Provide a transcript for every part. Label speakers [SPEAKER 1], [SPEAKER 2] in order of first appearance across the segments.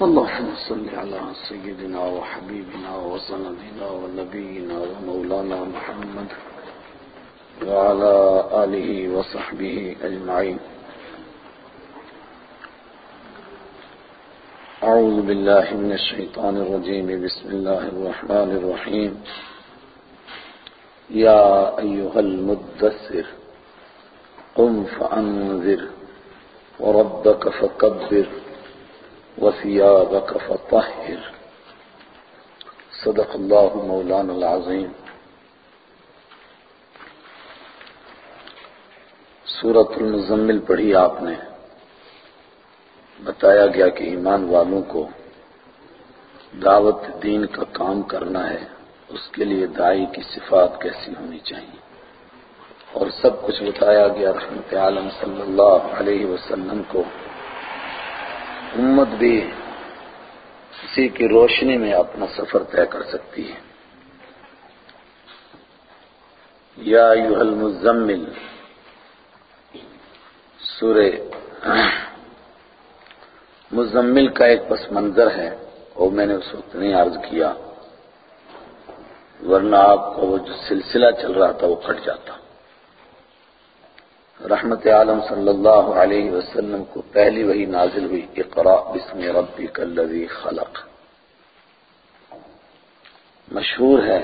[SPEAKER 1] اللهم صل على سيدنا وحبيبنا وسندنا ونبينا ومولانا محمد وعلى آله وصحبه أجمعين. أعوذ بالله من الشيطان الرجيم. بسم الله الرحمن الرحيم. يا أيها المدثر قم فأنذر وربك فكبر. وثيابك فطهر. صدق الله مولانا العظيم. سورة المزمل پڑھی آپ نے. بتایا گیا کہ ایمان والوں کو دعوت دین کا کام کرنا ہے، اس کے لیے دائی کی صفات کیسی ہونی چاہیے؟ اور سب کچھ بتایا گیا رحمت عالم صلی اللہ علیہ وسلم کو امت بھی اسی کی روشنی میں اپنا سفر طے کر سکتی ہے۔ یا ایوہ المزمل، سورہ مزمل کا ایک پس منظر ہے، اور میں نے اس وقت نہیں عرض کیا، ورنہ آپ کو وہ جو سلسلہ چل رہا تھا وہ کٹ جاتا۔ رحمت عالم صلی اللہ علیہ وسلم کو پہلی وہی نازل ہوئی اقرا بسم ربک الذی خلق۔ مشہور ہے،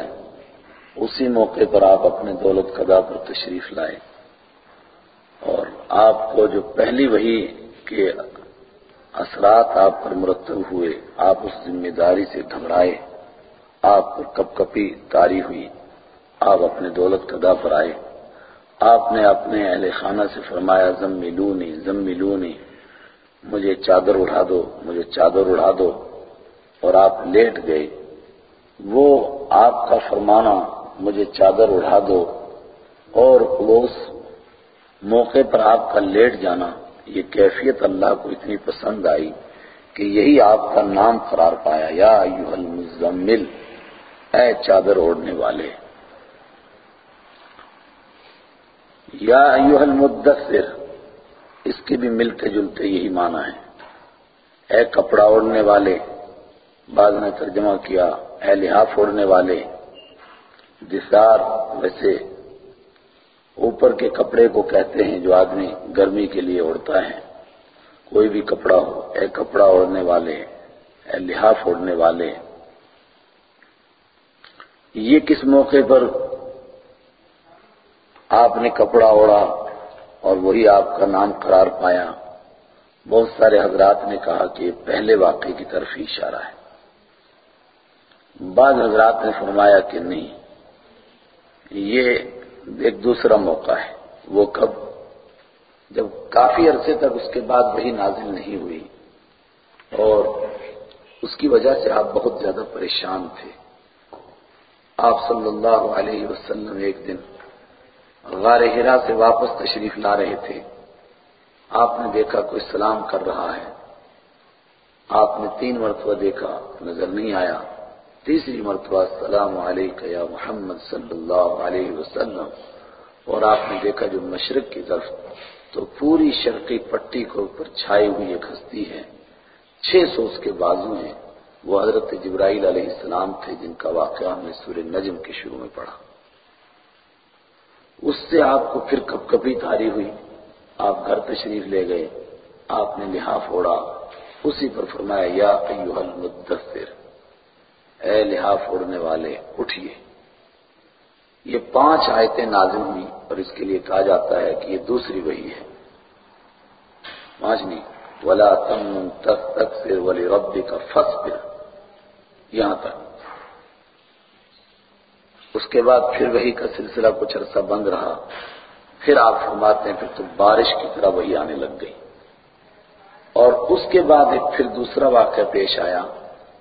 [SPEAKER 1] اسی موقع پر آپ اپنے دولت قدا پر تشریف لائے اور آپ کو جو پہلی وہی کے اثرات آپ پر مرتب ہوئے، آپ اس ذمہ داری سے گھبرائے آپ پر کپ کپی تاری ہوئی، آپ اپنے دولت قدا پر آئے آپ نے اپنے اہل خانہ سے فرمایا، زملونی زملونی، مجھے چادر اڑا دو، مجھے چادر اڑا دو۔ اور آپ لیٹ گئے۔ وہ آپ کا فرمانا، مجھے چادر اڑا دو۔ اور اس موقع پر آپ کا لیٹ جانا۔ یہ کیفیت اللہ کو اتنی پسند آئی کہ یہی آپ کا نام قرار پایا۔ یا ایوہ المزمل اے چادر اوڑھنے والے۔ یا ایوہ المدثر، اس کے بھی ملتے جلتے یہی معنی ہے۔ اے کپڑا اوڑھنے والے، بعض نے ترجمہ کیا، اے لحاف اوڑھنے والے، دسار ویسے اوپر کے کپڑے کو کہتے ہیں جو آدمی گرمی کے لیے اوڑھتا ہے۔ کوئی بھی کپڑا ہو، اے کپڑا اوڑھنے والے، اے لحاف اوڑھنے والے۔ یہ کس موقع پر آپ نے کپڑا اوڑا اور وہی آپ کا نام قرار پایا۔ بہت سارے حضرات نے کہا کہ پہلے واقعے کی طرف ہی اشارہ ہے۔ بعض حضرات نے فرمایا کہ نہیں، یہ ایک دوسرا موقع ہے۔ وہ کب؟ جب کافی عرصے تک اس کے بعد وہی نازل نہیں ہوئی۔ اور اس کی وجہ سے آپ بہت زیادہ پریشان تھے۔ آپ صلی اللہ علیہ وسلم ایک دن غار ہرا سے واپس تشریف لا رہے تھے۔ آپ نے دیکھا کوئی سلام کر رہا ہے۔ آپ نے تین مرتبہ دیکھا، نظر نہیں آیا۔ تیسری مرتبہ السلام علیکم یا محمد صلی اللہ علیہ وسلم اور آپ نے دیکھا جو مشرق کی طرف، تو پوری شرقی پٹی کو اوپر چھائی ہوئی ایک ہستی ہے۔ چھ سو اس کے بازو ہیں۔ وہ حضرت جبرائیل علیہ السلام تھے، جن کا واقعہ ہم نے سورہ نجم کے شروع میں پڑھا۔ اس سے آپ کو پھر کب کبھی تاری ہوئی۔ آپ گھر تشریف لے گئے، آپ نے لحاف اوڑا اسی پر فرمایا، یا ایوہ المدثر، اے لحاف اوڑنے والے، اٹھیے۔ یہ پانچ آیتیں نازل ہوئی اور اس کے لیے کہا جاتا ہے کہ یہ دوسری وہی ہے۔ پانچ نہیں ولا تم تک تک سے ولی ربی کا فس پھر یہاں تک۔ اس کے بعد پھر وہی کا سلسلہ کچھ عرصہ بند رہا۔ پھر آپ فرماتے ہیں، پھر تو بارش کی طرح وہی آنے لگ گئی۔ اور اس کے بعد ایک پھر دوسرا واقعہ پیش آیا،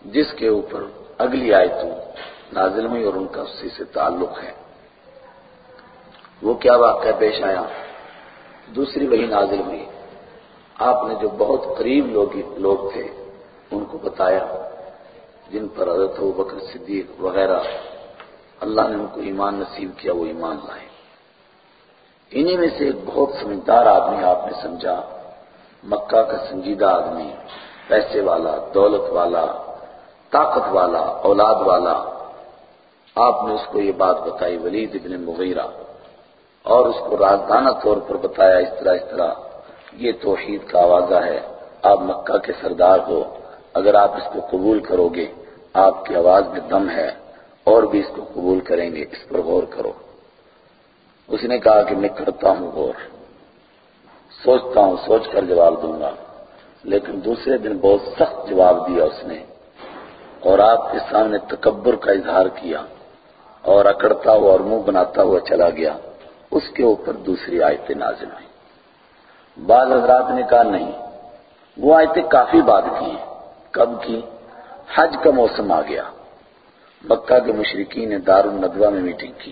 [SPEAKER 1] جس کے اوپر اگلی آیتوں نازل ہوئی اور ان کا اسی سے تعلق ہے۔ وہ کیا واقعہ پیش آیا؟ دوسری وہی نازل ہوئی۔ آپ نے جو بہت قریب لوگ لوگ تھے، ان کو بتایا، جن پر حضرت بکر صدیق وغیرہ اللہ نے ان کو ایمان نصیب کیا، وہ ایمان لائے۔ انہی میں سے ایک بہت سمجھدار آدمی آپ نے سمجھا، مکہ کا سنجیدہ آدمی، پیسے والا، دولت والا، طاقت والا، اولاد والا۔ آپ نے اس کو یہ بات بتائی، ولید ابن مغیرہ، اور اس کو رازدانہ طور پر بتایا، اس طرح اس طرح۔ یہ توحید کا آوازہ ہے، آپ مکہ کے سردار ہو، اگر آپ اس کو قبول کرو گے، آپ کی آواز میں دم ہے۔ اور بھی اس کو قبول کریں گے، اس پر غور کرو۔ اس نے کہا کہ میں کرتا ہوں غور۔ سوچتا ہوں، سوچ کر جواب دوں گا۔ لیکن دوسرے دن بہت سخت جواب دیا اس نے اور آپ کے سامنے تکبر کا اظہار کیا اور اکڑتا ہوا اور منہ بناتا ہوا چلا گیا۔ اس کے اوپر دوسری آیتیں نازل ہوئی بعض حضرات نے کہا، نہیں، وہ آیتیں کافی بعد کی ہیں۔ کب کی؟ حج کا موسم آ گیا۔ مکہ کے مشرقین نے دار الندوہ میں میٹنگ کی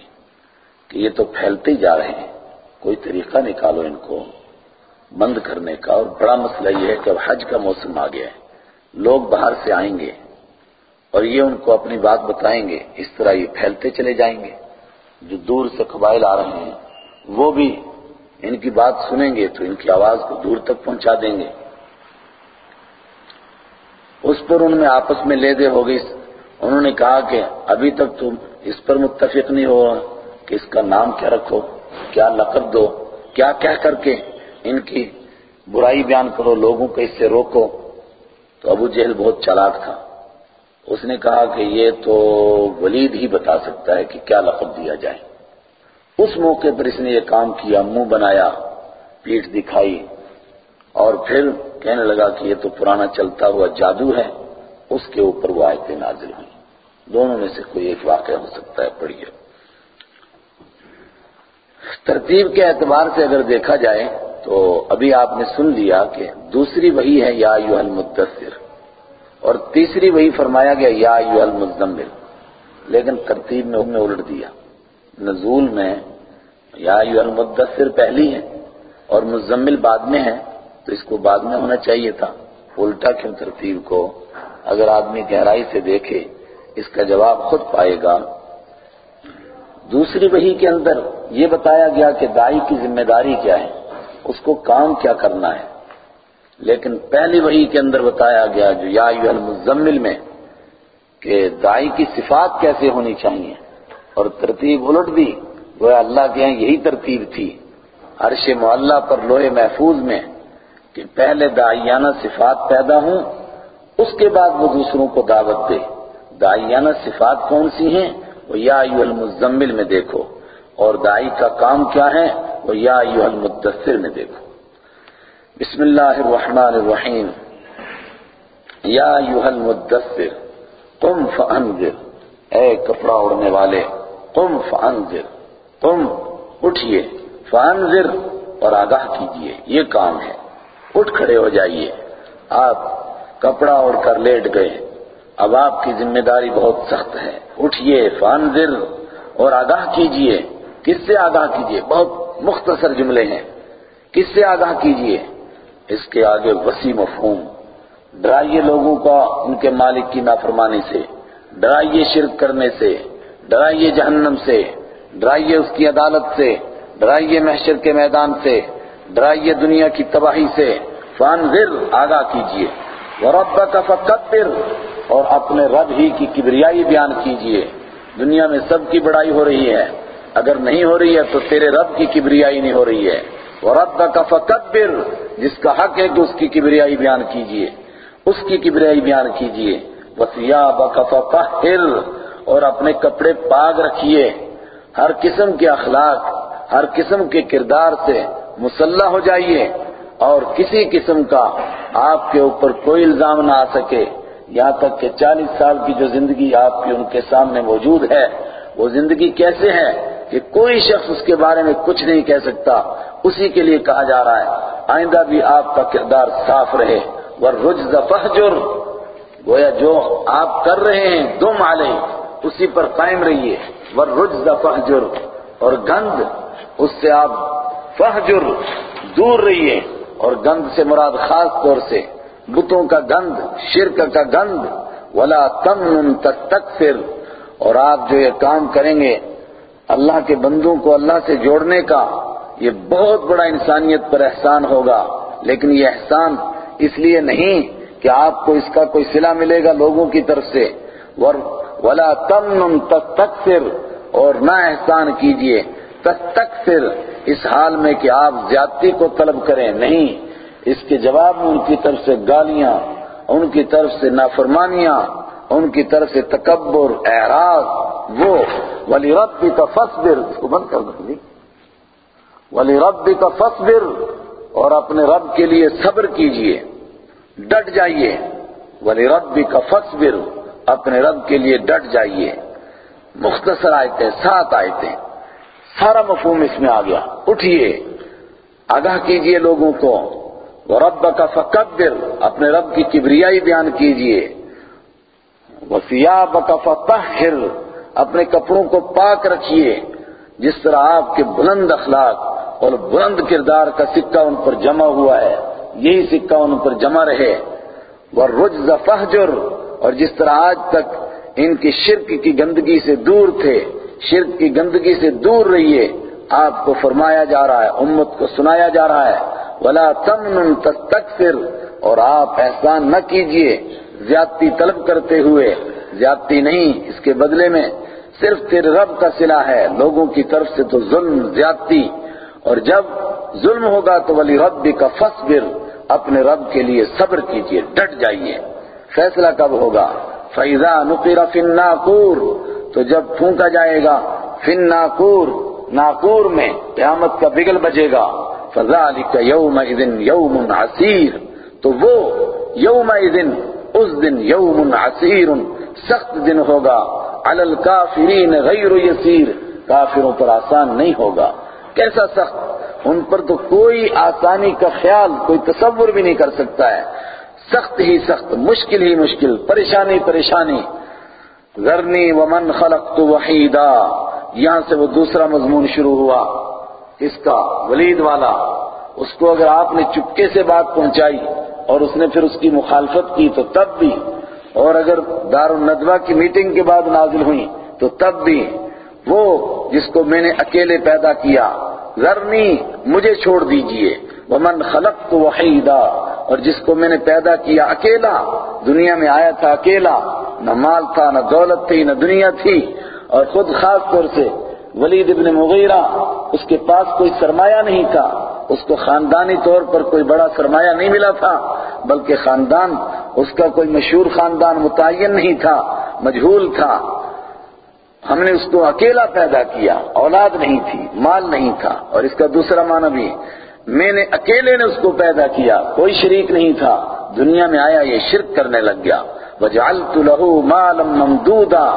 [SPEAKER 1] کہ یہ تو پھیلتے ہی جا رہے ہیں۔ کوئی طریقہ نکالو ان کو بند کرنے کا۔ اور بڑا مسئلہ یہ ہے کہ اب حج کا موسم آ گیا ہے۔ لوگ باہر سے آئیں گے اور یہ ان کو اپنی بات بتائیں گے۔ اس طرح یہ پھیلتے چلے جائیں گے۔ جو دور سے قبائل آ رہے ہیں، وہ بھی ان کی بات سنیں گے تو ان کی آواز کو دور تک پہنچا دیں گے۔ اس پر ان میں آپس میں لے دے ہو گئی۔ انہوں نے کہا کہ ابھی تک تم اس پر متفق نہیں ہو، کہ اس کا نام کیا رکھو، کیا لقب دو، کیا کہہ کر کے ان کی برائی بیان کرو، لوگوں کو اس سے روکو۔ تو ابو جہل بہت چالاک تھا۔ اس نے کہا کہ یہ تو ولید ہی بتا سکتا ہے کہ کیا لقب دیا جائے۔ اس موقع پر اس نے یہ کام کیا، منہ بنایا پیٹ دکھائی، اور پھر کہنے لگا کہ یہ تو پرانا چلتا ہوا جادو ہے، اس کے اوپر وہ آیتیں نازل ہوئی دونوں میں سے کوئی ایک واقعہ ہو سکتا ہے، پڑھیے۔ ترتیب کے اعتبار سے اگر دیکھا جائے تو ابھی آپ نے سن لیا کہ دوسری وہی ہے، یا یو المدثر۔ اور تیسری وہی فرمایا گیا، یا یو المزمل۔ لیکن ترتیب میں انہیں الٹ دیا۔ نزول میں یا یو المدثر پہلی ہے اور مزمل بعد میں ہے، تو اس کو بعد میں ہونا چاہیے تھا۔ الٹا کیوں ترتیب کو؟ اگر آدمی گہرائی سے دیکھے اس کا جواب خود پائے گا۔ دوسری وحی کے اندر یہ بتایا گیا کہ دائی کی ذمہ داری کیا ہے، اس کو کام کیا کرنا ہے۔ لیکن پہلی وحی کے اندر بتایا گیا جو یا المزمل میں کہ دائی کی صفات کیسے ہونی چاہیے۔ اور ترتیب الٹ دی وہ اللہ کے ہیں یہی ترتیب تھی۔ عرش معلّہ پر لوہے محفوظ میں کہ پہلے دائیانہ صفات پیدا ہوں، اس کے بعد وہ دوسروں کو دعوت دے۔ دائیانہ صفات کون سی ہیں؟ وہ یا ایو المزمل میں دیکھو۔ اور دائی کا کام کیا ہے؟ وہ یا ایو المدثر میں دیکھو۔ بسم اللہ الرحمن الرحیم۔ یا ایو المدثر، قم فانذر۔ اے کپڑا اڑنے والے، قم فانذر۔ تم اٹھئے فانذر اور آگاہ کیجیے یہ کام ہے۔ اٹھ کھڑے ہو جائیے۔ آپ کپڑا اوڑھ کر لیٹ گئے۔ اب آپ کی ذمہ داری بہت سخت ہے۔ اٹھئے فانذر اور آگاہ کیجیے۔ کس سے آگاہ کیجیے؟ بہت مختصر جملے ہیں۔ کس سے آگاہ کیجیے؟ اس کے آگے وسیع مفہوم۔ ڈرائیے لوگوں کا ان کے مالک کی نافرمانی سے۔ ڈرائیے شرک کرنے سے۔ ڈرائیے جہنم سے۔ ڈرائیے اس کی عدالت سے۔ ڈرائیے محشر کے میدان سے۔ ڈرائیے دنیا کی تباہی سے۔ فانذر آگاہ کیجیے۔ وربک فکبر اور اپنے رب ہی کی کبریائی بیان کیجیے۔ دنیا میں سب کی بڑائی ہو رہی ہے۔ اگر نہیں ہو رہی ہے تو تیرے رب کی کبریائی نہیں ہو رہی ہے۔ وربک فکبر جس کا حق ہے کہ اس کی کبریائی بیان کیجیے۔ اس کی کبریائی بیان کیجیے۔ وثیابک فطہر اور اپنے کپڑے پاک رکھیے۔ ہر قسم کے اخلاق، ہر قسم کے کردار سے مسلح ہو جائیے۔ اور کسی قسم کا آپ کے اوپر کوئی الزام نہ آ سکے۔ یہاں تک کہ چالیس سال کی جو زندگی آپ کی ان کے سامنے موجود ہے، وہ زندگی کیسے ہے کہ کوئی شخص اس کے بارے میں کچھ نہیں کہہ سکتا، اسی کے لیے کہا جا رہا ہے۔ آئندہ بھی آپ کا کردار صاف رہے۔ ورجز فہجر گویا جو آپ کر رہے ہیں دو مالے اسی پر قائم رہیے۔ ورجز فہجر اور گند، اس سے آپ فہجر دور رہیے۔ اور گند سے مراد خاص طور سے بتوں کا گند، شرک کا گند، ولا تمن تستکثر اور آپ جو یہ کام کریں گے، اللہ کے بندوں کو اللہ سے جوڑنے کا یہ بہت بڑا انسانیت پر احسان ہوگا۔ لیکن یہ احسان اس لیے نہیں کہ آپ کو اس کا کوئی صلہ ملے گا لوگوں کی طرف سے۔ ولا تمن تستکثر اور نہ احسان کیجیے۔ تستکثر اس حال میں کہ آپ زیادتی کو طلب کریں۔ نہیں اس کے جواب میں ان کی طرف سے گالیاں، ان کی طرف سے نافرمانیاں، ان کی طرف سے تکبر، اعراض، وہ ولی رب کا فصبر اس کو بند کر دیں ولی رب کا فصبر اور اپنے رب کے لیے صبر کیجیے، ڈٹ جائیے۔ ولی رب کا فصبر اپنے رب کے لیے ڈٹ جائیے۔ مختصر آیتیں، سات آیتیں۔ سارا مفہوم اس میں آ گیا۔ اٹھیے، آگاہ کیجیے لوگوں کو۔ وہ رب کا فقبر اپنے رب کی کبریائی بیان کیجیے۔ وسیاب کا فطہر، اپنے کپڑوں کو پاک رکھیے۔ جس طرح آپ کے بلند اخلاق اور بلند کردار کا سکہ ان پر جمع ہوا ہے، یہی سکہ ان پر جمع رہے۔ وہ رجز فہجر اور جس طرح آج تک ان کی شرک کی گندگی سے دور تھے، شرک کی گندگی سے دور رہیے، آپ کو فرمایا جا رہا ہے، امت کو سنایا جا رہا ہے۔ ولا تمن تستکثر اور آپ احسان نہ کیجیے زیادتی طلب کرتے ہوئے، زیادتی نہیں اس کے بدلے میں، صرف تیرے رب کا صلح ہے، لوگوں کی طرف سے تو ظلم، زیادتی۔ اور جب ظلم ہوگا تو ولی رب کا فصبر اپنے رب کے لیے صبر کیجیے، ڈٹ جائیے۔ فیصلہ کب ہوگا؟ فیضا نقیر فن ناکور تو جب پھونکا جائے گا فن ناکور ناکور میں قیامت کا بگل بجے گا۔ فذالک یوم یوم عسیر تو وہ یوم اس دن یوم عسیر سخت دن ہوگا۔ علی الکافرین غیر یسیر کافروں پر آسان نہیں ہوگا۔ کیسا سخت؟ ان پر تو کوئی آسانی کا خیال، کوئی تصور بھی نہیں کر سکتا ہے۔ سخت ہی سخت، مشکل ہی مشکل، پریشانی پریشانی۔ ذرنی ومن خلقت وحیدا، یہاں سے وہ دوسرا مضمون شروع ہوا۔ اس کا ولید والا، اس کو اگر آپ نے چپکے سے بات پہنچائی اور اس نے پھر اس کی مخالفت کی تو تب بھی، اور اگر دار الندوہ کی میٹنگ کے بعد نازل ہوئی تو تب بھی، وہ جس کو میں نے اکیلے پیدا کیا، ذرنی مجھے چھوڑ دیجیے، ومن خلقت وحیدا، اور جس کو میں نے پیدا کیا اکیلا، دنیا میں آیا تھا اکیلا، نہ مال تھا، نہ دولت تھی، نہ دنیا تھی، اور خود خاص طور سے ولید ابن مغیرہ، اس کے پاس کوئی سرمایہ نہیں تھا، اس کو خاندانی طور پر کوئی بڑا سرمایہ نہیں ملا تھا، بلکہ خاندان، اس کا کوئی مشہور خاندان متعین نہیں تھا، مجہول تھا۔ ہم نے اس کو اکیلا پیدا کیا، اولاد نہیں تھی، مال نہیں تھا، اور اس کا دوسرا معنی بھی، میں نے اکیلے نے اس کو پیدا کیا، کوئی شریک نہیں تھا، دنیا میں آیا یہ شرک کرنے لگ گیا۔ وجعلت له مالا ممدودا،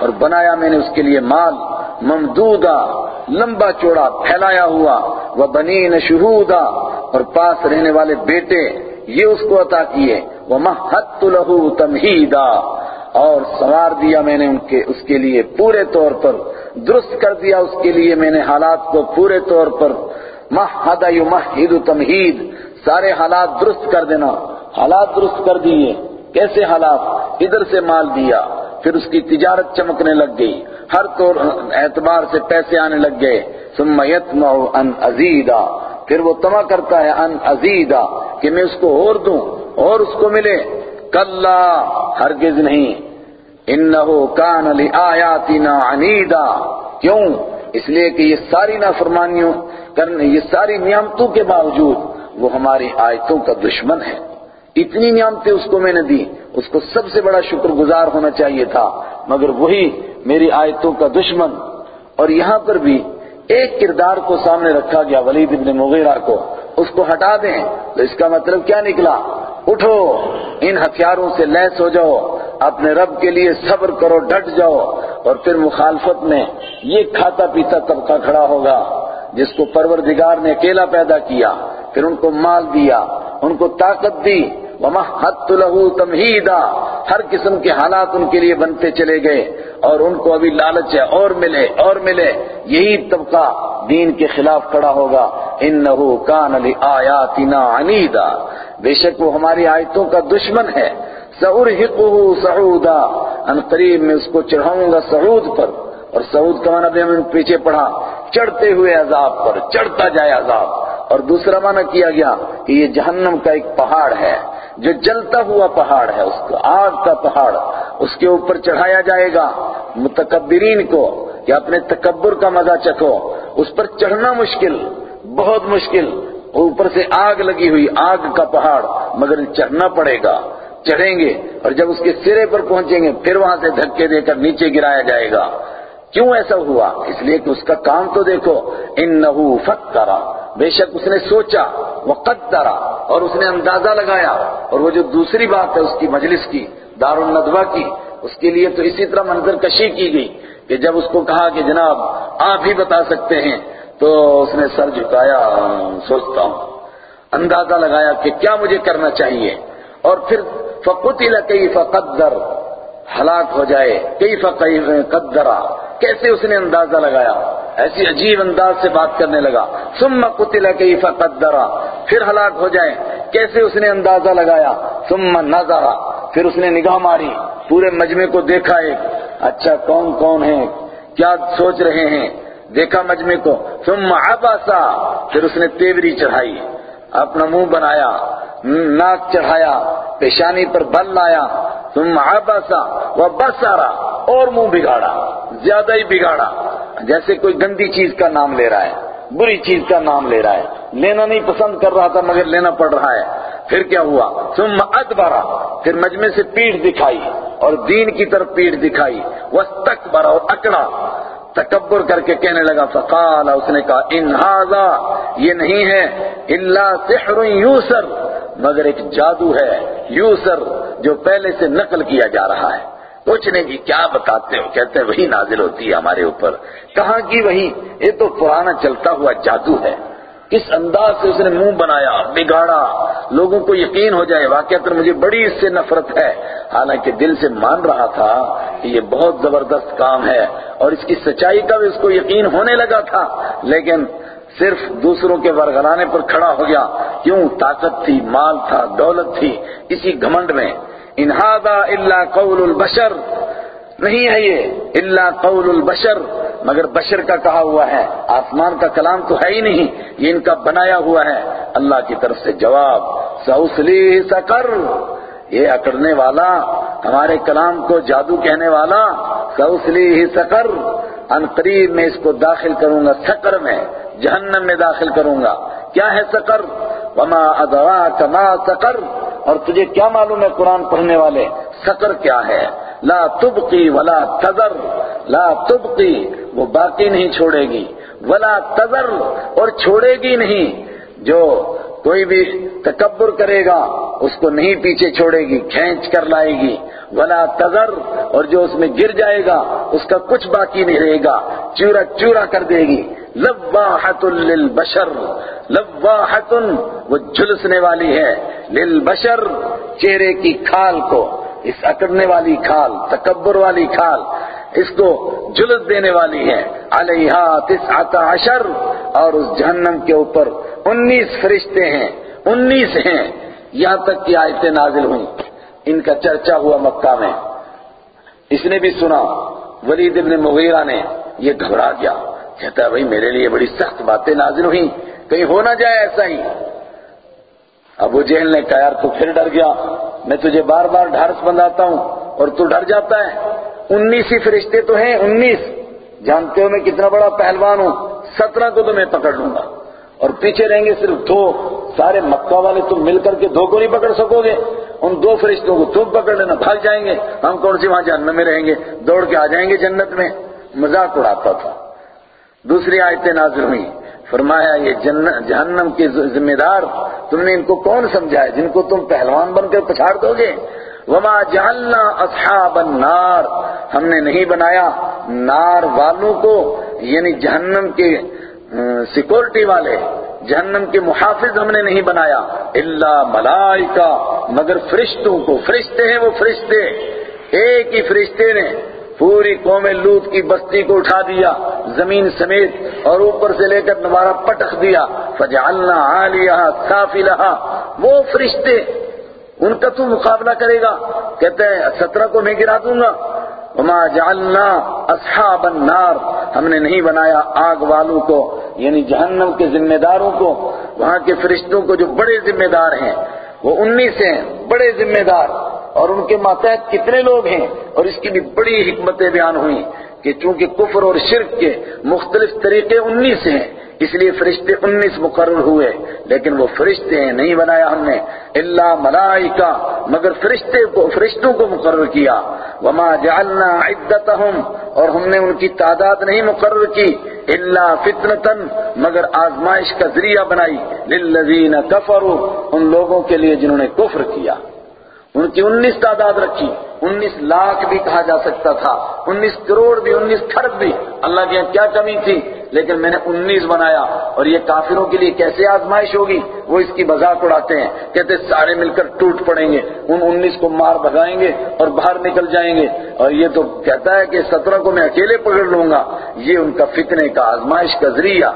[SPEAKER 1] اور بنایا میں نے اس کے لیے مال۔ ممدودا، لمبا چوڑا پھیلایا ہوا وہ بنین شہودا، اور پاس رہنے والے بیٹے یہ اس کو عطا کیے وہ محت لہو تمہیدا۔ اور سوار دیا میں نے ان کے، اس کے لیے پورے طور پر، درست کر دیا اس کے لیے میں نے حالات کو پورے طور پر۔ محد یمہد تمہید، سارے حالات درست کر دینا۔ حالات درست کر دیے۔ کیسے حالات؟ ادھر سے مال دیا۔ پھر اس کی تجارت چمکنے لگ گئی۔ ہر طور اعتبار سے پیسے آنے لگ گئے۔ ثم یتمع ان ازیدا پھر وہ تما کرتا ہے ان ازیدا کہ میں اس کو اور دوں اور اس کو ملے۔ کلا، ہرگز نہیں۔ انہو کان لآیاتنا عنیدا کیوں؟ اس لیے کہ یہ ساری نافرمانیوں کرنے، یہ ساری نعمتوں کے باوجود وہ ہماری آیتوں کا دشمن ہے۔ اتنی نعمتیں اس کو میں نے دی، اس کو سب سے بڑا شکر گزار ہونا چاہیے تھا، مگر وہی میری آیتوں کا دشمن۔ اور یہاں پر بھی ایک کردار کو سامنے رکھا گیا ولید ابن مغیرہ کو۔ اس کو ہٹا دیں، تو اس کا مطلب کیا نکلا؟ اٹھو، ان ہتھیاروں سے لیس ہو جاؤ، اپنے رب کے لیے صبر کرو، ڈٹ جاؤ۔ اور پھر مخالفت میں یہ کھاتا پیتا طبقہ کھڑا ہوگا، جس کو پروردگار نے اکیلا پیدا کیا، پھر ان کو مال دیا، ان کو طاقت دی وَمَحَّدْتُ لَهُ تَمْهِيدًا۔ ہر قسم کے حالات ان کے لیے بنتے چلے گئے اور ان کو ابھی لالچ ہے، اور ملے اور ملے۔ یہی طبقہ دین کے خلاف کھڑا ہوگا۔ انہو کان لآیاتنا عنیدا۔ بے شک وہ ہماری آیتوں کا دشمن ہے۔ سَأُرْهِقُهُ سَعُودًا۔ ان قریب میں اس کو چڑھاؤں گا سعود پر۔ اور سعود کا معنی بھی ہم پیچھے پڑھا، چڑھتے ہوئے عذاب پر، چڑھتا جائے عذاب۔ اور دوسرا معنی کیا گیا کہ یہ جہنم کا ایک پہاڑ ہے، جو جلتا ہوا پہاڑ ہے، اس کو آگ کا پہاڑ، اس کے اوپر چڑھایا جائے گا۔ متکبرین کو، کہ اپنے تکبر کا مزہ چکھو، اس پر چڑھنا مشکل، بہت مشکل۔ اوپر سے آگ لگی ہوئی، آگ کا پہاڑ، مگر چڑھنا پڑے گا۔ چڑھیں گے اور جب اس کے سرے پر پہنچیں گے، پھر وہاں سے دھکے دے کر نیچے گرایا جائے گا۔ کیوں ایسا ہوا؟ اس لیے کہ اس کا کام تو دیکھو، انہو فکرا بے شک اس نے سوچا وقدرا اور اس نے اندازہ لگایا، اور وہ جو دوسری بات ہے اس کی مجلس کی دار الندوہ کی، اس کے لیے تو اسی طرح منظر کشی کی گئی کہ جب اس کو کہا کہ جناب آپ ہی بتا سکتے ہیں، تو اس نے سر جھکایا، سوچتا ہوں، اندازہ لگایا کہ کیا مجھے کرنا چاہیے، اور پھر فقتل کیف قدر ہلاک ہو جائے۔ کیف قدرا۔ کیسے اس نے اندازہ لگایا؟ ایسی عجیب انداز سے بات کرنے لگا۔ ثم قتل کیف قدرا۔ پھر ہلاک ہو جائے۔ کیسے اس نے اندازہ لگایا؟ ثم نظر پھر اس نے نگاہ ماری۔ پورے مجمع کو دیکھا ایک۔ اچھا کون کون ہے کیا سوچ رہے ہیں؟ دیکھا مجمع کو۔ ثم عباسا پھر اس نے تیوری چڑھائی۔ اپنا منہ بنایا۔ ناک چڑھایا، پیشانی پر بل لایا، ثم عباسا وبسارا اور منہ بگاڑا، زیادہ ہی بگاڑا۔ جیسے کوئی گندی چیز کا نام لے رہا ہے، بری چیز کا نام لے رہا ہے۔ لینا نہیں پسند کر رہا تھا، مگر لینا پڑ رہا ہے۔ پھر کیا ہوا؟ ثم ادبرا پھر مجمع سے پیڑ دکھائی، اور دین کی طرف پیڑ دکھائی۔ واستکبرا اور اکڑا۔ تکبر کر کے کہنے لگا، فقال، اس نے کہا، ان یہ نہیں ہے، الا سحر یوسر، مگر ایک جادو ہے، یوسر، جو پہلے سے نقل کیا جا رہا ہے۔ پوچھنے کی کیا بتاتے ہو؟ کہتے ہیں، وہی نازل ہوتی ہے ہمارے اوپر۔ کہاں کی وہی؟ یہ تو پرانا چلتا ہوا جادو ہے۔ کس انداز سے اس نے منہ بنایا، بگاڑا، لوگوں کو یقین ہو جائے واقعہ مجھے بڑی اس سے نفرت ہے۔ حالانکہ دل سے مان رہا تھا کہ یہ بہت زبردست کام ہے اور اس کی سچائی کا بھی اس کو یقین ہونے لگا تھا، لیکن صرف دوسروں کے ورگلانے پر کھڑا ہو گیا۔ کیوں؟ طاقت تھی، مال تھا، دولت تھی، اسی گھمنڈ میں۔ انہادا اللہ قول البشر، نہیں ہے یہ اللہ قول البشر۔ مگر بشر کا کہا ہوا ہے، آسمان کا کلام تو ہے ہی نہیں، یہ ان کا بنایا ہوا ہے۔ اللہ کی طرف سے جواب سوسلی سکر یہ اکڑنے والا، ہمارے کلام کو جادو کہنے والا سوسلی سکر ان قریب میں اس کو داخل کروں گا سکر میں، جہنم میں داخل کروں گا۔ کیا ہے سکر وما ادراک ما سکر اور تجھے کیا معلوم ہے قرآن پڑھنے والے؟ سکر کیا ہے؟ لا تبقی ولا تذر۔ لا تبقی، وہ باقی نہیں چھوڑے گی۔ ولا تذر، اور چھوڑے گی نہیں۔ جو کوئی بھی تکبر کرے گا، اس کو نہیں پیچھے چھوڑے گی، کھینچ کر لائے گی۔ ولا تذر، اور جو اس میں گر جائے گا، اس کا کچھ باقی نہیں رہے گا۔ چورا چورا کر دے گی۔ لواحت للبشر لواحت وہ جھلسنے والی ہے۔ للبشر، چہرے کی کھال کو، اس اکڑنے والی کھال، تکبر والی کھال۔ اس کو جلد دینے والی ہے۔ علیہ تسعت عشر، اور اس جہنم کے اوپر انیس فرشتے ہیں، انیس ہیں۔ یہاں تک کہ آیتیں نازل ہوئی ان کا چرچا ہوا مکہ میں۔ اس نے بھی سنا، ولید ابن مغیرہ نے یہ گھبرا گیا۔ کہتا ہے، بھائی، میرے لیے بڑی سخت باتیں نازل ہوئی کہیں ہو نہ جائے ایسا ہی۔ ابو جہل نے کہا، یار، تو پھر ڈر گیا۔ میں تجھے بار بار ڈھارس بنداتا ہوں اور تو ڈر جاتا ہے۔ انیس ہی فرشتے تو ہیں، انیس۔ جانتے ہو میں کتنا بڑا پہلوان ہوں، سترہ کو تو میں پکڑ لوں گا۔ اور پیچھے رہیں گے صرف دو۔ سارے مکہ والے تم مل کر کے دو کو نہیں پکڑ سکو گے۔ ان دو فرشتوں کو تم پکڑ لینا بھاگ جائیں گے۔ ہم کون سی وہاں جہنم میں رہیں گے؟ دوڑ کے آ جائیں گے جنت میں۔ مذاق اڑاتا تھا۔ دوسری آیتیں نازل ہوئی فرمایا، یہ جہنم کے ذمہ دار، تم نے ان کو کون سمجھا ہے؟ جن کو تم پہلوان بن کر پچھاڑ دو گے۔ وما جعلنا اصحاب النار۔ ہم نے نہیں بنایا نار والوں کو یعنی جہنم کے سیکورٹی والے، جہنم کے محافظ ہم نے نہیں بنایا۔ اللہ ملائکہ، مگر فرشتوں کو۔ فرشتے ہیں وہ فرشتے۔ ایک ہی فرشتے نے پوری قوم لوت کی بستی کو اٹھا دیا، زمین سمیت، اور اوپر سے لے کر نوارا پٹخ دیا۔ فجعلنا عالیہا سافلہا۔ وہ فرشتے ان کا تو مقابلہ کرے گا۔ کہتے ہیں، سترہ کو میں گرا دوں گا۔ وما جعلنا اصحاب النار۔ ہم نے نہیں بنایا آگ والوں کو یعنی جہنم کے ذمہ داروں کو۔ وہاں کے فرشتوں کو جو بڑے ذمہ دار ہیں، وہ انیس ہیں، بڑے ذمہ دار اور ان کے ماتحت کتنے لوگ ہیں؟ اور اس کی بھی بڑی حکمتیں بیان ہوئی کہ چونکہ کفر اور شرک کے مختلف طریقے انیس ہیں اس لیے فرشتے انیس مقرر ہوئے، لیکن وہ فرشتے ہیں نہیں بنایا ہم نے اللہ ملائکہ، مگر فرشتے کو، فرشتوں کو مقرر کیا۔ وما جعلنا عدتهم، اور ہم نے ان کی تعداد نہیں مقرر کی اللہ فتنتن مگر آزمائش کا ذریعہ بنائی۔ للذین کفروا، ان لوگوں کے لیے جنہوں نے کفر کیا۔ ان کی انیس تعداد رکھی، انیس لاکھ بھی کہا جا سکتا تھا، انیس کروڑ بھی، انیس کھرب بھی۔ اللہ کے کیا کمی تھی؟ لیکن میں نے انیس بنایا۔ اور یہ کافروں کے لیے کیسے آزمائش ہوگی؟ وہ اس کی مذاق اڑاتے ہیں۔ کہتے سارے مل کر ٹوٹ پڑیں گے۔ ان انیس کو مار بھگائیں گے اور باہر نکل جائیں گے۔ اور یہ تو کہتا ہے کہ سترہ کو میں اکیلے پکڑ لوں گا۔ یہ ان کا فتنے کا آزمائش کا ذریعہ۔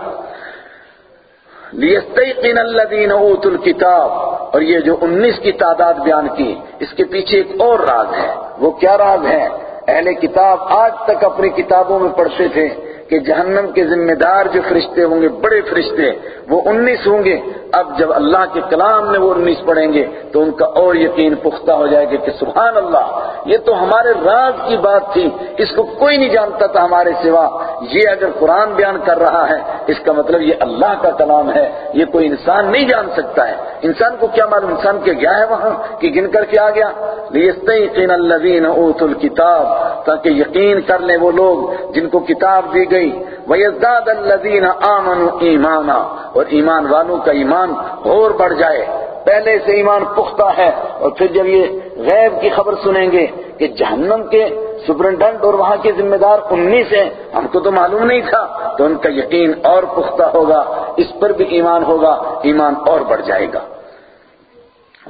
[SPEAKER 1] لیستیقن الذین اوت الکتاب اور یہ جو انیس کی تعداد بیان کی، اس کے پیچھے ایک اور راز ہے۔ وہ کیا راز ہے؟ اہل کتاب آج تک اپنی کتابوں میں پڑھتے تھے۔ کہ جہنم کے ذمہ دار جو فرشتے ہوں گے، بڑے فرشتے، وہ انیس ہوں گے۔ اب جب اللہ کے کلام میں وہ انیس پڑھیں گے، تو ان کا اور یقین پختہ ہو جائے گا کہ سبحان اللہ، یہ تو ہمارے راز کی بات تھی۔ اس کو کوئی نہیں جانتا تھا ہمارے سوا۔ یہ اگر قرآن بیان کر رہا ہے، اس کا مطلب یہ اللہ کا کلام ہے۔ یہ کوئی انسان نہیں جان سکتا ہے۔ انسان کو کیا معلوم؟ انسان کے گیا ہے وہاں، کہ گن کر کے آ گیا۔ لیستیقن الذین اوتوا الکتاب تاکہ یقین کر لیں وہ لوگ جن کو کتاب دی گئی گئی۔ وَيَزْدَادَ الَّذِينَ آمَنُوا ایمانا اور ایمان والوں کا ایمان اور بڑھ جائے۔ پہلے سے ایمان پختہ ہے۔ اور پھر جب یہ غیب کی خبر سنیں گے کہ جہنم کے سپرنٹنڈ اور وہاں کے ذمہ دار انیس ہیں، ہم کو تو معلوم نہیں تھا تو ان کا یقین اور پختہ ہوگا۔ اس پر بھی ایمان ہوگا، ایمان اور بڑھ جائے گا۔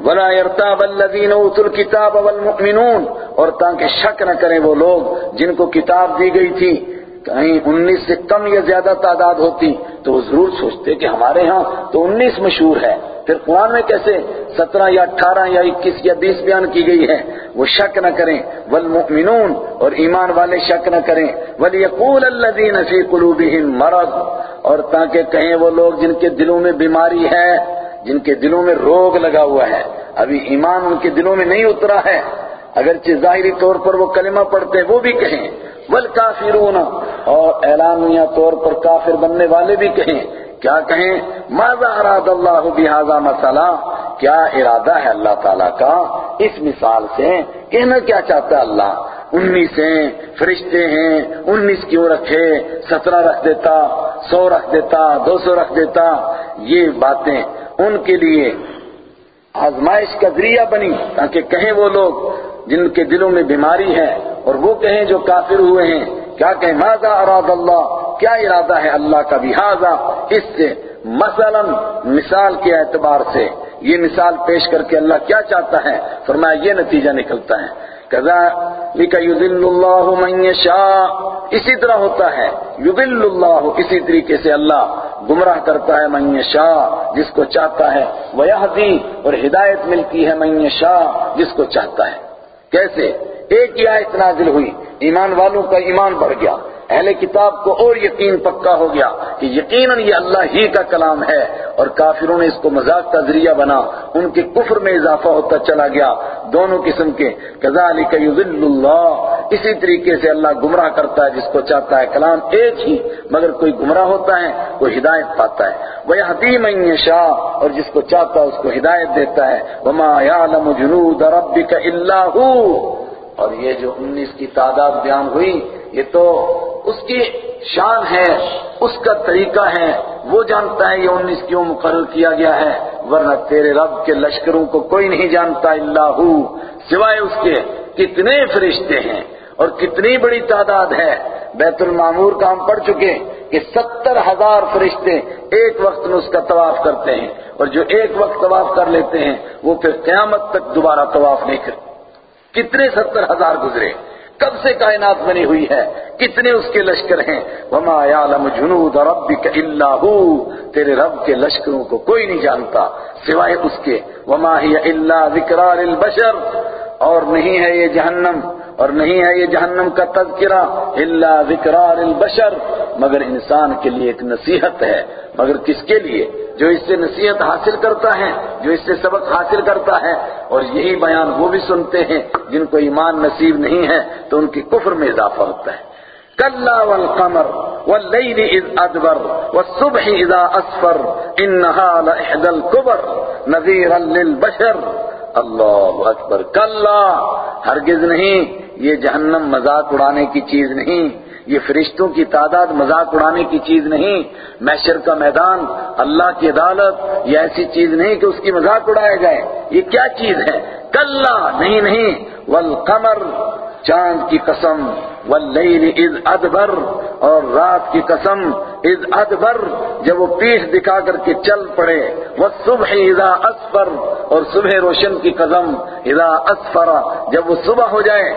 [SPEAKER 1] ولا يرتاب الذين اوتوا الكتاب والمؤمنون۔ اور تاکہ شک نہ کریں وہ لوگ جن کو کتاب دی گئی تھی۔ کہیں انیس سے کم یا زیادہ تعداد ہوتی تو وہ ضرور سوچتے کہ ہمارے ہاں تو انیس مشہور ہے۔ پھر قرآن میں کیسے سترہ یا اٹھارہ یا اکیس یا بیس بیان کی گئی ہے۔ وہ شک نہ کریں۔ والمؤمنون اور ایمان والے شک نہ کریں۔ وَلْيَقُولَ الَّذِينَ فِي قُلُوبِهِمْ مرض۔ اور تاکہ کہیں وہ لوگ جن کے دلوں میں بیماری ہے، جن کے دلوں میں روگ لگا ہوا ہے۔ ابھی ایمان ان کے دلوں میں نہیں اترا ہے۔ اگرچہ ظاہری طور پر وہ کلمہ پڑھتے ہیں وہ بھی کہیں۔ والکافرون۔ اور اعلانیہ طور پر کافر بننے والے بھی کہیں۔ کیا کہیں؟ ماذا اراد اللہ بہذا مسئلہ کیا ارادہ ہے اللہ تعالیٰ کا؟ اس مثال سے کہنا کیا چاہتا ہے اللہ؟ انیس ہیں فرشتے ہیں انیس کیوں رکھے؟ سترہ رکھ دیتا، سو رکھ دیتا، دو سو رکھ دیتا۔ یہ باتیں ان کے لیے آزمائش کا ذریعہ بنی تاکہ کہیں وہ لوگ جن کے دلوں میں بیماری ہے اور وہ کہیں جو کافر ہوئے ہیں، کیا کہیں، ماذا اراد اللہ؟ کیا ارادہ ہے اللہ کا لہذا اس سے مثلا مثال کے اعتبار سے یہ مثال پیش کر کے اللہ کیا چاہتا ہے؟ فرمایا، یہ نتیجہ نکلتا ہے۔ كذلك يذل الله من يشاء اسی طرح ہوتا ہے یضل اللہ، اسی طریقے سے اللہ گمراہ کرتا ہے من یشاء، جس کو چاہتا ہے۔ ویہدی، اور ہدایت ملتی ہے من یشاء، جس کو چاہتا ہے۔ کیسے؟ ایک ہی آیت نازل ہوئی ایمان والوں کا ایمان بڑھ گیا۔ اہل کتاب کو اور یقین پکا ہو گیا کہ یقیناً یہ اللہ ہی کا کلام ہے اور کافروں نے اس کو مذاق کا ذریعہ بنا، ان کے کفر میں اضافہ ہوتا چلا گیا۔ دونوں قسم کے۔ کذالک یذل اللہ۔ اسی طریقے سے اللہ گمراہ کرتا ہے، جس کو چاہتا ہے کلام ایک ہی، مگر کوئی گمراہ ہوتا ہے کوئی ہدایت پاتا ہے۔ وہ حتیم شاہ اور جس کو چاہتا ہے، اس کو ہدایت دیتا ہے۔ وما يعلم جنود ربك الا هو۔ اور یہ جو انیس کی تعداد بیان ہوئی یہ تو اس کی شان ہے، اس کا طریقہ ہے، وہ جانتا ہے یہ انیس کیوں مقرر کیا گیا ہے، ورنہ تیرے رب کے لشکروں کو کوئی نہیں جانتا اللہ سوائے اس کے کتنے فرشتے ہیں اور کتنی بڑی تعداد ہے۔ بیت المامور کا ہم پڑھ چکے کہ ستر ہزار فرشتے ایک وقت میں اس کا طواف کرتے ہیں اور جو ایک وقت طواف کر لیتے ہیں، وہ پھر قیامت تک دوبارہ طواف نہیں کرتے۔ کتنے ستر ہزار گزرے۔ کب سے کائنات بنی ہوئی ہے؟ کتنے اس کے لشکر ہیں؟ وما يعلم جنود ربك الا هو، تیرے رب کے لشکروں کو کوئی نہیں جانتا سوائے اس کے۔ وما هي الا ذکرى للبشر اور نہیں ہے یہ جہنم اور نہیں ہے یہ جہنم کا تذکرہ الا ذکرار البشر، مگر انسان کے لیے ایک نصیحت ہے۔ مگر کس کے لیے؟ جو اس سے نصیحت حاصل کرتا ہے، جو اس سے سبق حاصل کرتا ہے۔ اور یہی بیان وہ بھی سنتے ہیں جن کو ایمان نصیب نہیں ہے تو ان کی کفر میں اضافہ ہوتا ہے۔ کلا والقمر واللیل اذ ادبر والصبح اذا اسفر، انہا لإحدى الكبر نذیرا للبشر۔ اللہ اکبر. کلا! ہرگز نہیں. یہ جہنم مذاق اڑانے کی چیز نہیں. یہ فرشتوں کی تعداد مذاق اڑانے کی چیز نہیں. محشر کا میدان، اللہ کی عدالت، یہ ایسی چیز نہیں کہ اس کی مذاق اڑایا جائے یہ کیا چیز ہے؟ کلا! نہیں نہیں. والقمر! چاند کی قسم واللیل اذ ادبر، اور رات کی قسم، اذ ادبر، جب وہ پیٹھ دکھا کر کے چل پڑے، والصبح اذا اسفر، اور صبح روشن کی قسم، اذا اسفر، جب وہ صبح ہو جائے،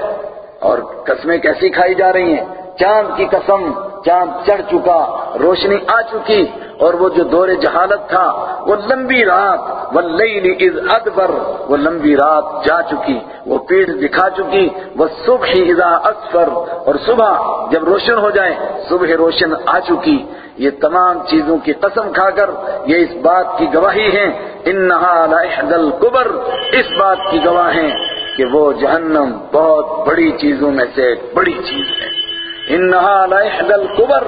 [SPEAKER 1] اور قسمیں کیسی کھائی جا رہی ہیں؟ چاند کی قسم، چاند چڑھ چکا، روشنی آ چکی اور وہ جو دور جہالت تھا، وہ لمبی رات، واللیل اذ ادبر، وہ لمبی رات جا چکی، وہ پیڑ دکھا چکی، وہ صبح اذا اسفر، اور صبح جب روشن ہو جائے، صبح روشن آ چکی۔ یہ تمام چیزوں کی قسم کھا کر یہ اس بات کی گواہی ہے انہا لإحدى الكبر اس بات کی گواہ ہیں کہ وہ جہنم بہت بڑی چیزوں میں سے ایک بڑی چیز ہے۔ انہا لإحدى الكبر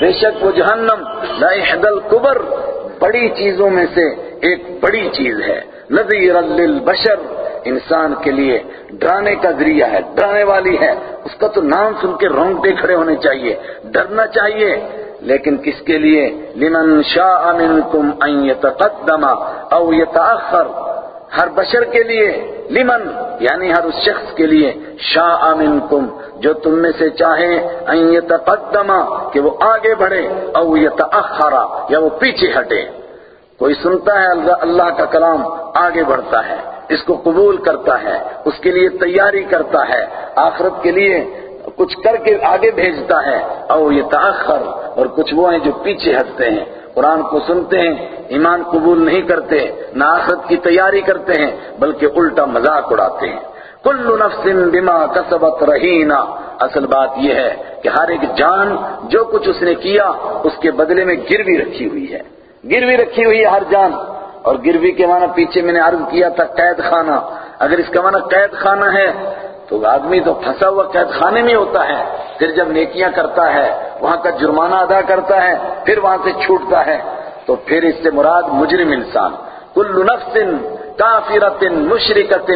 [SPEAKER 1] بے شک وہ جہنم لإحدى الكبر بڑی چیزوں میں سے ایک بڑی چیز ہے۔ نذیر للبشر، انسان کے لیے ڈرانے کا ذریعہ ہے، ڈرانے والی ہے۔ اس کا تو نام سن کے رونگٹے کھڑے ہونے چاہیے، ڈرنا چاہیے۔ لیکن کس کے لیے؟ لمن شاء منکم ان يتقدم او يتأخر ہر بشر کے لیے، لمن یعنی ہر اس شخص کے لیے، شاء منکم، جو تم میں سے چاہے، ان کہ وہ آگے بڑھے، او يتأخر یا وہ پیچھے ہٹے۔ کوئی سنتا ہے اللہ کا کلام آگے بڑھتا ہے، اس کو قبول کرتا ہے، اس کے لیے تیاری کرتا ہے، آخرت کے لیے کچھ کر کے آگے بھیجتا ہے، او یہ تاخر اور کچھ وہ ہیں جو پیچھے ہٹتے ہیں۔ قرآن کو سنتے ہیں، ایمان قبول نہیں کرتے، نہ آخرت کی تیاری کرتے ہیں، بلکہ الٹا مذاق اڑاتے ہیں۔ کل نفس بما کسبت رہینا۔ اصل بات یہ ہے کہ ہر ایک جان جو کچھ اس نے کیا، اس کے بدلے میں گروی رکھی ہوئی ہے۔ گروی رکھی ہوئی ہے ہر جان۔ اور گروی کے معنی پیچھے میں نے عرض کیا تھا قید خانہ۔ اگر اس کا معنی قید خانہ ہے تو آدمی تو پھنسا ہوا قید خانے میں ہوتا ہے، پھر جب نیکیاں کرتا ہے، وہاں کا جرمانہ ادا کرتا ہے، پھر وہاں سے چھوٹتا ہے، تو پھر اس سے مراد مجرم انسان۔ کل نفس کافرت مشرکت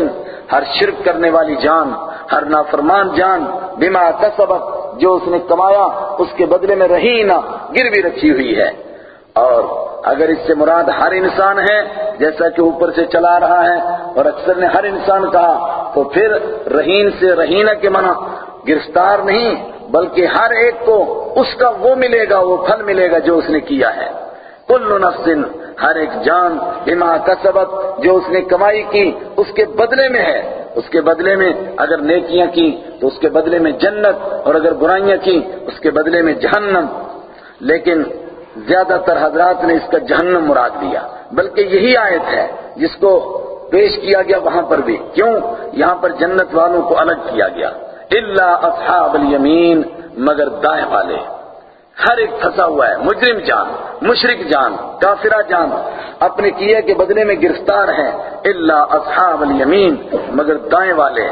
[SPEAKER 1] ہر شرک کرنے والی جان، ہر نافرمان جان، بما کسبت، جو اس نے کمایا، اس کے بدلے میں رہی نہ گروی رکھی ہوئی ہے۔ اور اگر اس سے مراد ہر انسان ہے، جیسا کہ اوپر سے چلا رہا ہے اور اکثر نے ہر انسان کہا، تو پھر رہین سے رہینہ کے منع گرفتار نہیں، بلکہ ہر ایک کو اس کا وہ ملے گا، وہ پھل ملے گا جو اس نے کیا ہے۔ کل نفس ہر ایک جان بما کسبت، جو اس نے کمائی کی، اس کے بدلے میں ہے۔ اس کے بدلے میں اگر نیکیاں کی، تو اس کے بدلے میں جنت، اور اگر برائیاں کی، اس کے بدلے میں جہنم۔ لیکن زیادہ تر حضرات نے اس کا جہنم مراد دیا بلکہ یہی آیت ہے جس کو پیش کیا گیا وہاں پر بھی۔ کیوں؟ یہاں پر جنت والوں کو الگ کیا گیا۔ الا اصحاب الیمین مگر دائیں والے۔ ہر ایک پھنسا ہوا ہے۔ مجرم جان، مشرک جان، کافرہ جان۔ اپنے کیے کے بدلے میں گرفتار ہیں۔ الا اصحاب الیمین مگر دائیں والے۔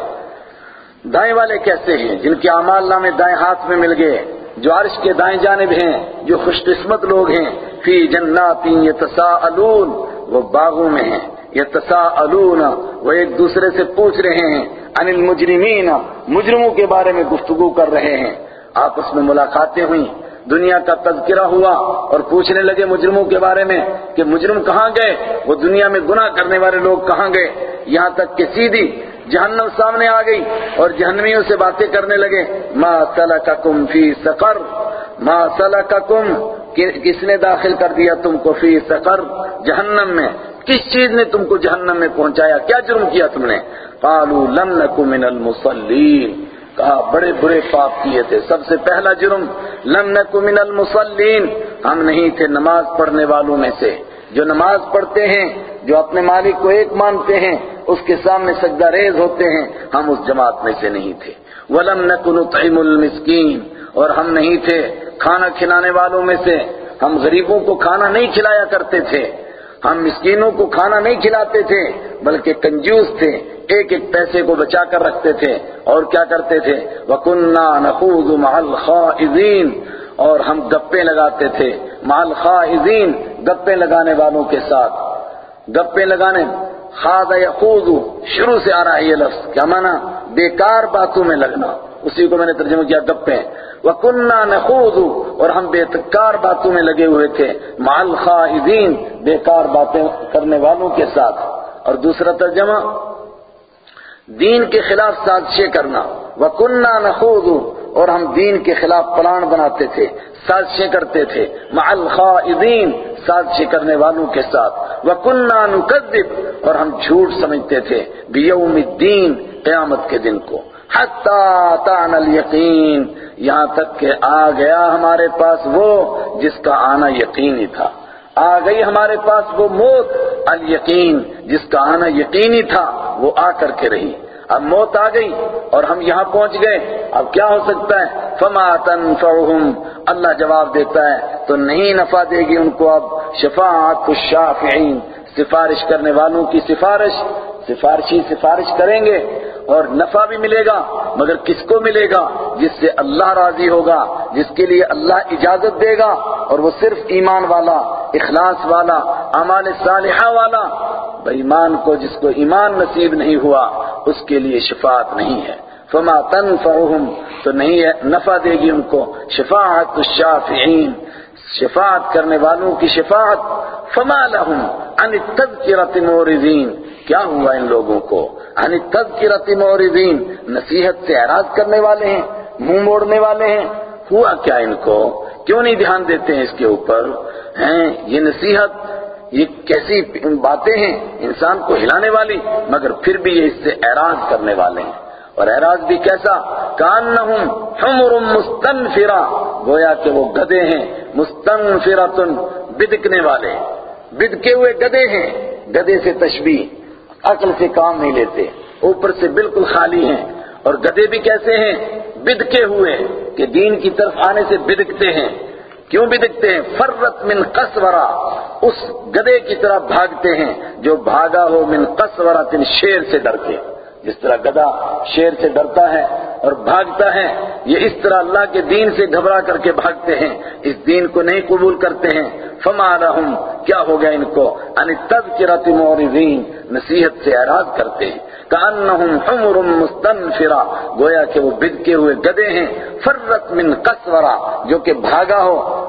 [SPEAKER 1] دائیں والے کیسے ہیں؟ جن کے اعمال نامے دائیں ہاتھ میں مل گئے۔ جو عرش کے دائیں جانب ہیں، جو خوش قسمت لوگ ہیں، فی جناتی یتساءلون، وہ باغوں میں ہیں۔ یتساءلون، وہ ایک دوسرے سے پوچھ رہے ہیں، ان المجرمین، مجرموں کے بارے میں گفتگو کر رہے ہیں۔ آپس میں ملاقاتیں ہوئیں، دنیا کا تذکرہ ہوا اور پوچھنے لگے مجرموں کے بارے میں کہ مجرم کہاں گئے؟ وہ دنیا میں گناہ کرنے والے لوگ کہاں گئے؟ یہاں تک کہ سیدھی جہنم سامنے آ گئی اور جہنمیوں سے باتیں کرنے لگے، ما سلککم فی سقر؟ ما سلککم؟ کس نے داخل کر دیا تم کو فی سقر؟ جہنم میں۔ کس چیز نے تم کو جہنم میں پہنچایا؟ کیا جرم کیا تم نے؟ قالوا لم نکو من المصلین۔ کہا، بڑے برے پاپ کیے تھے۔ سب سے پہلا جرم لم نکو من المصلین۔ ہم نہیں تھے نماز پڑھنے والوں میں سے۔ جو نماز پڑھتے ہیں جو اپنے مالک کو ایک مانتے ہیں، اس کے سامنے سجدہ ریز ہوتے ہیں۔ ہم اس جماعت میں سے نہیں تھے۔ ولم نکن نطعم المسکین اور ہم نہیں تھے کھانا کھلانے والوں میں سے۔ ہم غریبوں کو کھانا نہیں کھلایا کرتے تھے۔ ہم مسکینوں کو کھانا نہیں کھلاتے تھے، بلکہ کنجوس تھے۔ ایک ایک پیسے کو بچا کر رکھتے تھے۔ اور کیا کرتے تھے؟ وَكُنَّا نَخُوضُ مَعَ الْخَائِذِينَ اور ہم گپے لگاتے تھے مال خواہزین گپے لگانے والوں کے ساتھ۔ گپے لگانے۔ خاد یخوض، شروع سے آ رہا ہے یہ لفظ۔ کیا مانا؟ بیکار باتوں میں لگنا۔ اسی کو میں نے ترجمہ کیا گپے وَكُنَّا نَخُوضُ، اور ہم بیکار باتوں میں لگے ہوئے تھے۔ مال خواہزین بیکار باتیں کرنے والوں کے ساتھ۔ اور دوسرا ترجمہ، دین کے خلاف سازشیں کرنا۔ وَكُنَّا نَخُوضُ، اور ہم دین کے خلاف پلان بناتے تھے۔ سازشیں کرتے تھے۔ مع الخائضین سازشیں کرنے والوں کے ساتھ۔ وَكُنَّا نُكَذِّبْ اور ہم جھوٹ سمجھتے تھے بِيَوْمِ الدین قیامت کے دن کو۔ حَتَّى تَعْنَ الْيَقِينَ یہاں تک کہ آ گیا ہمارے پاس وہ جس کا آنا یقینی تھا۔ آ گئی ہمارے پاس وہ موت۔ الیقین جس کا آنا یقینی تھا وہ آ کر کے رہی۔ اب موت آ گئی اور ہم یہاں پہنچ گئے۔ اب کیا ہو سکتا ہے؟ فما تنفعهم۔ اللہ جواب دیتا ہے، تو نہیں نفع دے گی ان کو اب۔ شفاعت الشافعین۔ سفارش کرنے والوں کی سفارش۔ سفارشی سفارش کریں گے اور نفع بھی ملے گا، مگر کس کو ملے گا؟ جس سے اللہ راضی ہوگا، جس کے لیے اللہ اجازت دے گا۔ اور وہ صرف ایمان والا، اخلاص والا، اعمال صالحہ والا۔ بےمان کو جس کو ایمان نصیب نہیں ہوا، اس کے لیے شفاعت نہیں ہے۔ فما تنفعهم، تو نہیں نفع دے گی ان کو۔ شفاعت الشافعین، شفاعت کرنے والوں کی شفاعت۔ فما لهم عن التذکرة موردین کیا ہوا ان لوگوں کو؟ عن التذکرة موردین نصیحت سے اعراض کرنے والے ہیں، منہ موڑنے والے ہیں۔ ہوا کیا ان کو؟ کیوں نہیں دھیان دیتے ہیں اس کے اوپر؟ ہیں، یہ نصیحت یہ کیسی باتیں ہیں انسان کو ہلانے والی، مگر پھر بھی یہ اس سے اعراض کرنے والے ہیں۔ اور اعراض بھی کیسا؟ کانہم حمر مستنفرا گویا کہ وہ گدے ہیں، مستنفرتن، بدکنے والے۔ بدکے ہوئے گدے ہیں، گدے سے تشبیح عقل سے کام نہیں لیتے، اوپر سے بالکل خالی ہیں۔ اور گدے بھی کیسے ہیں؟ بدکے ہوئے، کہ دین کی طرف آنے سے بدکتے ہیں۔ کیوں بھی دکھتے ہیں؟ فرت من قصورا اس گدے کی طرح بھاگتے ہیں، جو بھاگا ہو من قصورا تن شیر سے ڈر کے۔ جس طرح گدا شیر سے ڈرتا ہے اور بھاگتا ہے، یہ اس طرح اللہ کے دین سے گھبرا کر کے بھاگتے ہیں۔ اس دین کو نہیں قبول کرتے ہیں۔ فما لہم کیا ہو گیا ان کو؟ ان تذکرۃ مورزین نصیحت سے اعراض کرتے ہیں۔ کانہم حمر مستنفرا گویا کہ وہ بدکے ہوئے گدے ہیں۔ فرت من قصورا جو کہ بھاگا ہو،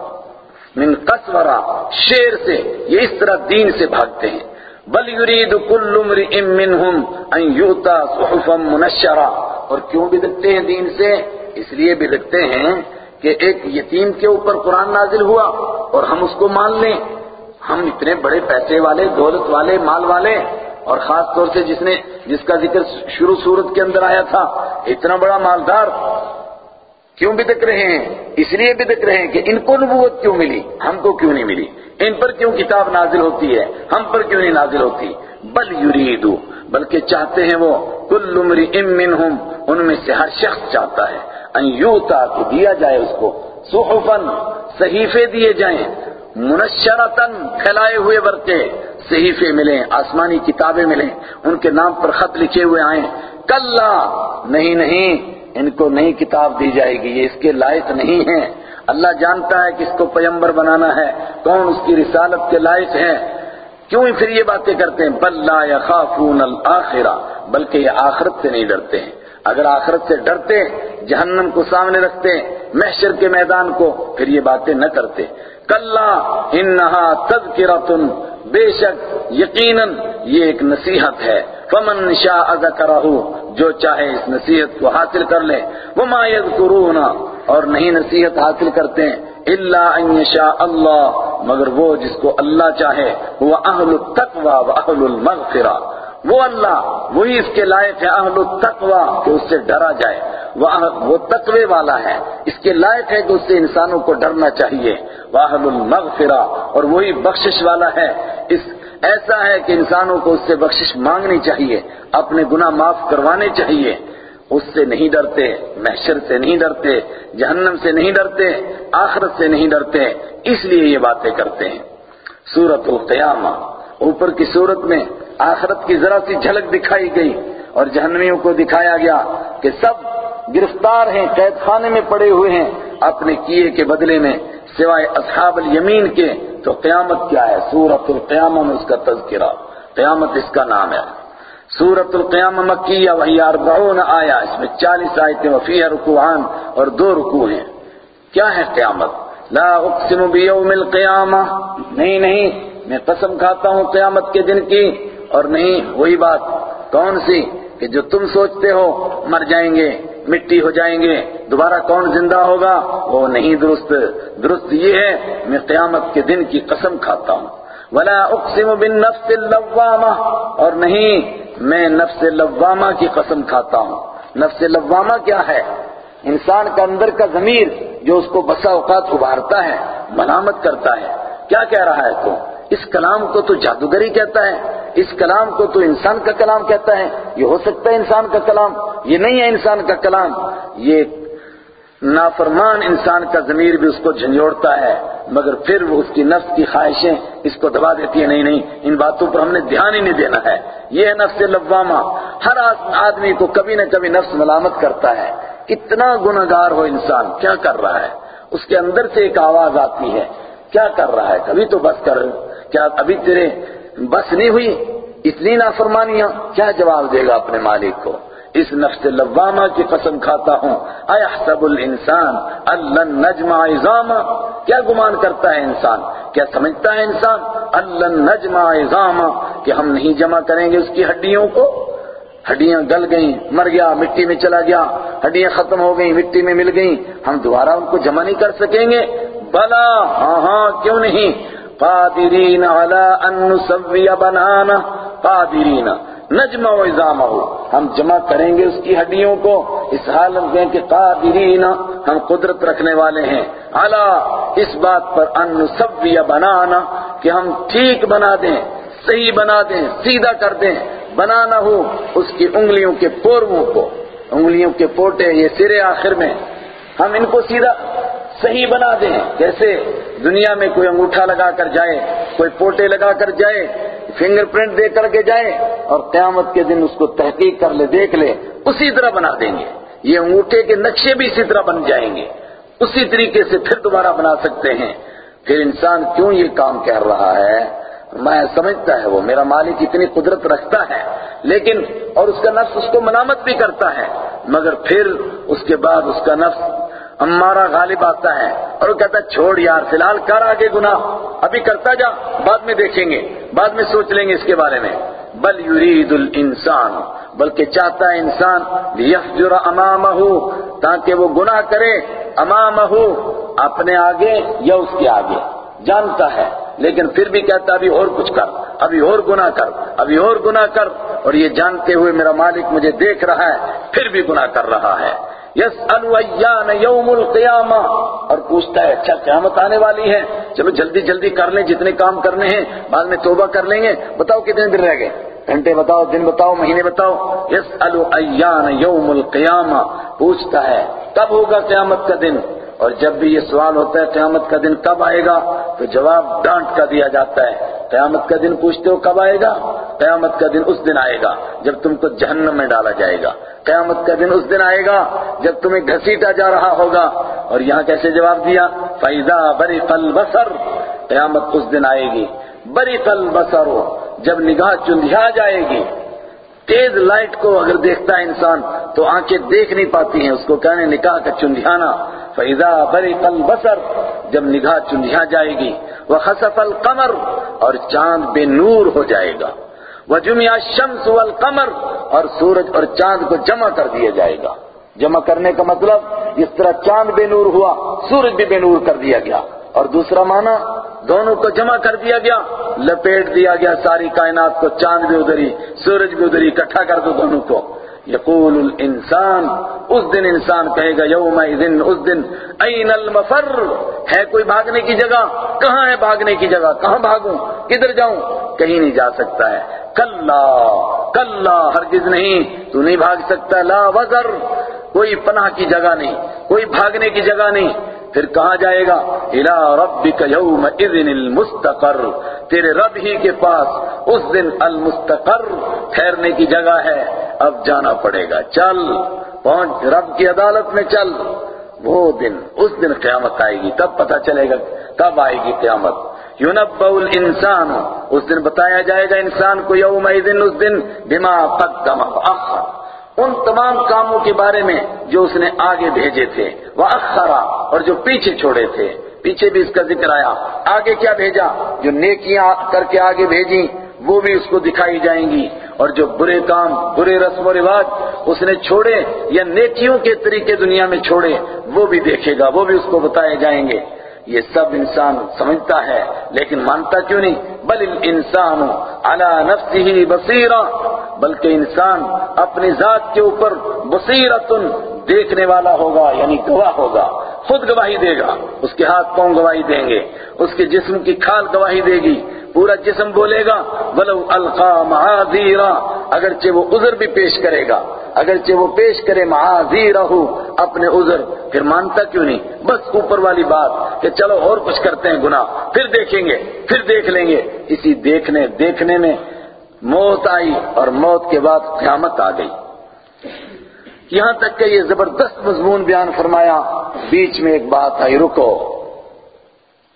[SPEAKER 1] من قصورا شیر سے، یہ اس طرح دین سے بھاگتے ہیں۔ بل یرید کل امرئ منہم ان یؤتا صحفا منشرا۔ اور کیوں بدکتے ہیں دین سے؟ اس لیے بدکتے ہیں کہ ایک یتیم کے اوپر قرآن نازل ہوا اور ہم اس کو مان لیں۔ ہم اتنے بڑے پیسے والے، دولت والے، مال والے۔ اور خاص طور سے جس نے، جس کا ذکر شروع صورت کے اندر آیا تھا، اتنا بڑا مالدار۔ کیوں بدک رہے ہیں؟ اس لیے بدک رہے ہیں کہ ان کو نبوت کیوں ملی؟ ہم کو کیوں نہیں ملی؟ ان پر کیوں کتاب نازل ہوتی ہے؟ ہم پر کیوں نہیں نازل ہوتی؟ بل یریدو، بلکہ چاہتے ہیں وہ، کل امرئ منہم، ان میں سے ہر شخص چاہتا ہے۔ ان یوتا کہ دیا جائے اس کو۔ صحفن صحیفے دیے جائیں۔ منشرتن پھیلائے ہوئے ورقے صحیفے ملیں، آسمانی کتابیں ملیں۔ ان کے نام پر خط لکھے ہوئے آئیں۔ کلا، نہیں نہیں۔ ان کو نئی کتاب دی جائے گی، یہ اس کے لائق نہیں ہیں۔ اللہ جانتا ہے کہ اس کو پیمبر بنانا ہے، کون اس کی رسالت کے لائق ہے کیوں پھر یہ باتیں کرتے ہیں؟ بل لا یخافون الاخرہ بلکہ یہ آخرت سے نہیں ڈرتے ہیں۔ اگر آخرت سے ڈرتے، جہنم کو سامنے رکھتے، محشر کے میدان کو، پھر یہ باتیں نہ کرتے۔ کلا انہا تذکرتن، بے شک یقیناً یہ ایک نصیحت ہے۔ فمن شاء ذکرہ جو چاہے اس نصیحت کو حاصل کر لے۔ وما یذکرون اور نہیں نصیحت حاصل کرتے۔ ہیں الا ان یشاء اللہ مگر وہ جس کو اللہ چاہے۔ وہ اہل التقوی و اہل المغفرہ وہ اللہ، وہی اس کے لائق ہے اہل التقوی کہ اس سے ڈرا جائے۔ وہ تقوی والا ہے۔ اس کے لائق ہے کہ اس سے انسانوں کو ڈرنا چاہیے۔ وہ اہل المغفرہ اور وہی بخشش والا ہے۔ اس ایسا ہے کہ انسانوں کو اس سے بخشش مانگنی چاہیے، اپنے گناہ معاف کروانے چاہیے۔ اس سے نہیں ڈرتے، محشر سے نہیں ڈرتے، جہنم سے نہیں ڈرتے، آخرت سے نہیں ڈرتے، اس لیے یہ باتیں کرتے ہیں۔ سورت القیامہ، اوپر کی صورت میں آخرت کی ذرا سی جھلک دکھائی گئی اور جہنمیوں کو دکھایا گیا کہ سب گرفتار ہیں، قید خانے میں پڑے ہوئے ہیں، اپنے کیے کے بدلے میں سوائے اصحاب الیمین کے تو قیامت کیا ہے؟ سورت القیامہ میں اس کا تذکرہ۔ قیامت اس کا نام ہے۔ سورت القیامہ مکیہ وہی اربعون آیا اس میں چالیس آیتیں وفیہ رکوعان اور دو رکوع ہیں۔ کیا ہے قیامت؟ لا اقسم بیوم القیامہ۔ نہیں نہیں، میں قسم کھاتا ہوں قیامت کے دن کی۔ اور نہیں، وہی بات کون سی کہ جو تم سوچتے ہو مر جائیں گے۔ مٹی ہو جائیں گے، دوبارہ کون زندہ ہوگا؟ وہ نہیں درست۔ درست یہ ہے، میں قیامت کے دن کی قسم کھاتا ہوں۔ ولا اقسم بالنفس اللوامہ اور نہیں، میں نفس لوامہ کی قسم کھاتا ہوں۔ نفس لوامہ کیا ہے؟ انسان کا اندر کا ضمیر جو اس کو بسا اوقات ابھارتا ہے، ملامت کرتا ہے۔ کیا کہہ رہا ہے تو؟ اس کلام کو تو جادوگری کہتا ہے، اس کلام کو تو انسان کا کلام کہتا ہے، یہ ہو سکتا ہے انسان کا کلام، یہ نہیں ہے انسان کا کلام، یہ نافرمان انسان کا ضمیر بھی اس کو جھنجھوڑتا ہے، مگر پھر وہ اس کی نفس کی خواہشیں اس کو دبا دیتی ہیں، نہیں نہیں، ان باتوں پر ہم نے دھیان ہی نہیں دینا ہے۔ یہ ہے نفس لوامہ، ہر آدمی کو کبھی نہ کبھی نفس ملامت کرتا ہے۔ کتنا گناہگار ہو انسان، کیا کر رہا ہے؟ اس کے اندر سے ایک آواز آتی ہے، کیا کر رہا ہے؟ کبھی تو بس کر کیا ابھی تیرے بس نہیں ہوئی؟ اتنی نافرمانیاں، کیا جواب دے گا اپنے مالک کو؟ اس نفس لوامہ کی قسم کھاتا ہوں۔ ایحسب الانسان الن نجمع عظاما۔ کیا گمان کرتا ہے انسان؟ کیا سمجھتا ہے انسان؟ الن نجمع عظاما۔ کہ ہم نہیں جمع کریں گے اس کی ہڈیوں کو؟ ہڈیاں گل گئیں، مر گیا، مٹی میں چلا گیا۔ ہڈیاں ختم ہو گئیں، مٹی میں مل گئیں۔ ہم دوبارہ ان کو جمع نہیں کر سکیں گے؟ بلا! ہاں ہاں کیوں نہیں؟ قادرین علی ان نسوی بنانا، قادرین، نجمع و عظامہ۔ ہم جمع کریں گے اس کی ہڈیوں کو، اس حالت میں کہ قادرین ہم قدرت رکھنے والے ہیں۔ علی، اس بات پر ان نسوی بنانا کہ ہم ٹھیک بنا دیں، صحیح بنا دیں، سیدھا کر دیں۔ بنانا ہو اس کی انگلیوں کے پورووں کو۔ انگلیوں کے پوٹے یہ سرے آخر میں۔ ہم ان کو سیدھا صحیح بنا دیں۔ جیسے دنیا میں کوئی انگوٹھا لگا کر جائے، کوئی پوٹے لگا کر جائے، فنگر پرنٹ دے کر کے جائے اور قیامت کے دن اس کو تحقیق کر لے، دیکھ لے، اسی طرح بنا دیں گے۔ یہ انگوٹھے کے نقشے بھی اسی طرح بن جائیں گے۔ اسی طریقے سے پھر دوبارہ بنا سکتے ہیں۔ پھر انسان کیوں یہ کام کر رہا ہے؟ میں سمجھتا ہے وہ، میرا مالک اتنی قدرت رکھتا ہے، لیکن اور اس کا نفس اس کو منامت بھی کرتا ہے، مگر پھر اس کے بعد اس کا نفس ہمارا غالب آتا ہے اور وہ کہتا ہے، چھوڑ یار، فی الحال کر آگے گناہ۔ ابھی کرتا جا، بعد میں دیکھیں گے، بعد میں سوچ لیں گے اس کے بارے میں۔ بل یرید الانسان، بلکہ چاہتا ہے انسان لیفجر امامہ تاکہ وہ گناہ کرے۔ امامہ اپنے آگے یا اس کے آگے۔ جانتا ہے، لیکن پھر بھی کہتا ابھی اور کچھ کر، ابھی اور گناہ کر، ابھی اور گناہ کر۔ اور یہ جانتے ہوئے میرا مالک مجھے دیکھ رہا ہے، پھر بھی گناہ کر رہا ہے۔ یس ایان یوم القیامہ اور پوچھتا ہے اچھا قیامت آنے والی ہے۔ چلو جلدی جلدی کر لیں، جتنے کام کرنے ہیں، بعد میں توبہ کر لیں گے۔ بتاؤ کتنے دن رہ گئے؟ گھنٹے بتاؤ، دن بتاؤ، مہینے بتاؤ۔ یس ایان یوم القیامہ، پوچھتا ہے، کب ہوگا قیامت کا دن؟ اور جب بھی یہ سوال ہوتا ہے، قیامت کا دن کب آئے گا؟ تو جواب ڈانٹ کا دیا جاتا ہے۔ قیامت کا دن پوچھتے ہو کب آئے گا؟ قیامت کا دن اس دن آئے گا جب تم کو جہنم میں ڈالا جائے گا۔ قیامت کا دن اس دن آئے گا جب تمہیں گھسیٹا جا رہا ہوگا۔ اور یہاں کیسے جواب دیا؟ فیضا بری قل بسر قیامت اس دن آئے گی۔ بری قل بسر جب نگاہ چندھیا جائے گی۔ تیز لائٹ کو اگر دیکھتا ہے انسان تو آنکھیں دیکھ نہیں پاتی ہیں۔ اس کو کہنے نکاح کا چندھیانا۔ فیضا بری قل بسر جب نگاہ چندھیا جائے گی۔ وہ خصف القمر۔ اور چاند بے نور ہو جائے گا۔ وہ جمعہ شمس والقمر اور سورج اور چاند کو جمع کر دیا جائے گا۔ جمع کرنے کا مطلب جس طرح چاند بے نور ہوا، سورج بھی بے نور کر دیا گیا۔ اور دوسرا معنی، دونوں کو جمع کر دیا گیا، لپیٹ دیا گیا، ساری کائنات کو چاند بھی ادھری سورج بھی ادھری اکٹھا کر دو دونوں کو۔ یقول الانسان، اس دن انسان کہے گا یوم اذن اس دن، این المفر؟ ہے کوئی بھاگنے کی جگہ؟ کہاں ہے بھاگنے کی جگہ؟ کہاں بھاگوں؟ کدھر جاؤں؟ کہیں نہیں جا سکتا ہے۔ کلا کلا، ہرگز نہیں، تو نہیں بھاگ سکتا۔ لا وزر، کوئی پناہ کی جگہ نہیں، کوئی بھاگنے کی جگہ نہیں۔ پھر کہاں جائے گا؟ الى ربک یوم اذن المستقر۔ تیرے رب ہی کے پاس اس دن المستقر ٹھہرنے کی جگہ ہے۔ اب جانا پڑے گا۔ چل، پہنچ، رب کی عدالت میں چل۔ وہ دن، اس دن قیامت آئے گی۔ تب پتہ چلے گا کب آئے گی قیامت۔ یونب الانسان اس دن بتایا جائے گا انسان کو یوم دن اس دن، بما قدم اخر ان تمام کاموں کے بارے میں جو اس نے آگے بھیجے تھے وہ اخرا اور جو پیچھے چھوڑے تھے۔ پیچھے بھی اس کا ذکر آیا۔ آگے کیا بھیجا؟ جو نیکیاں کر کے آگے بھیجی وہ بھی اس کو دکھائی جائیں گی۔ اور جو برے کام، برے رسم و رواج اس نے چھوڑے یا نیکیوں کے طریقے دنیا میں چھوڑے، وہ بھی دیکھے گا، وہ بھی اس کو بتائے جائیں گے۔ یہ سب انسان سمجھتا ہے، لیکن مانتا کیوں نہیں؟ بل انسان علی نفسه بصیرہ، بلکہ انسان اپنی ذات کے اوپر بصیرت دیکھنے والا ہوگا یعنی گواہ ہوگا۔ خود گواہی دے گا۔ اس کے ہاتھ پاؤں گواہی دیں گے؟ اس کے جسم کی کھال گواہی دے گی۔ پورا جسم بولے گا، ولو القا معاذیرا اگرچہ وہ عذر بھی پیش کرے گا۔ اگرچہ وہ پیش کرے معاذیرہ، اپنے عذر۔ پھر مانتا کیوں نہیں؟ بس اوپر والی بات کہ چلو اور کچھ کرتے ہیں گناہ۔ پھر دیکھیں گے، پھر دیکھ لیں گے۔ اسی دیکھنے دیکھنے میں موت آئی اور موت کے بعد قیامت آ گئی۔ یہاں تک کہ یہ زبردست مضمون بیان فرمایا، بیچ میں ایک بات آئی، رکو۔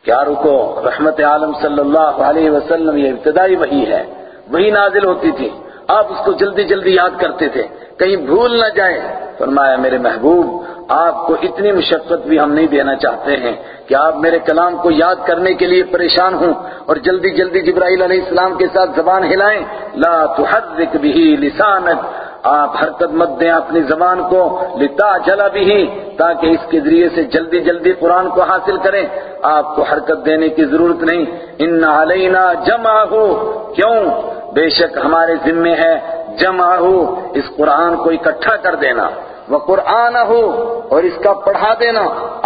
[SPEAKER 1] کیا رکو؟ رحمت عالم صلی اللہ علیہ وسلم، یہ ابتدائی وہی ہے۔ وہی نازل ہوتی تھی۔ آپ اس کو جلدی جلدی یاد کرتے تھے۔ کہیں بھول نہ جائے فرمایا، میرے محبوب، آپ کو اتنی مشقت بھی ہم نہیں دینا چاہتے ہیں کہ آپ میرے کلام کو یاد کرنے کے لیے پریشان ہوں اور جلدی جلدی جبرائیل علیہ السلام کے ساتھ زبان ہلائیں۔ لا تحرک بھی لسانک۔ آپ حرکت مت دیں اپنی زبان کو، لتا جلا بھی تاکہ اس کے ذریعے سے جلدی جلدی قرآن کو حاصل کریں۔ آپ کو حرکت دینے کی ضرورت نہیں۔ ان علینا جمع ہو کیوں؟ بے شک ہمارے ذمے ہے جمع ہو اس قرآن کو اکٹھا کر دینا۔ وہ قرآن ہو اور اس کا پڑھا دینا،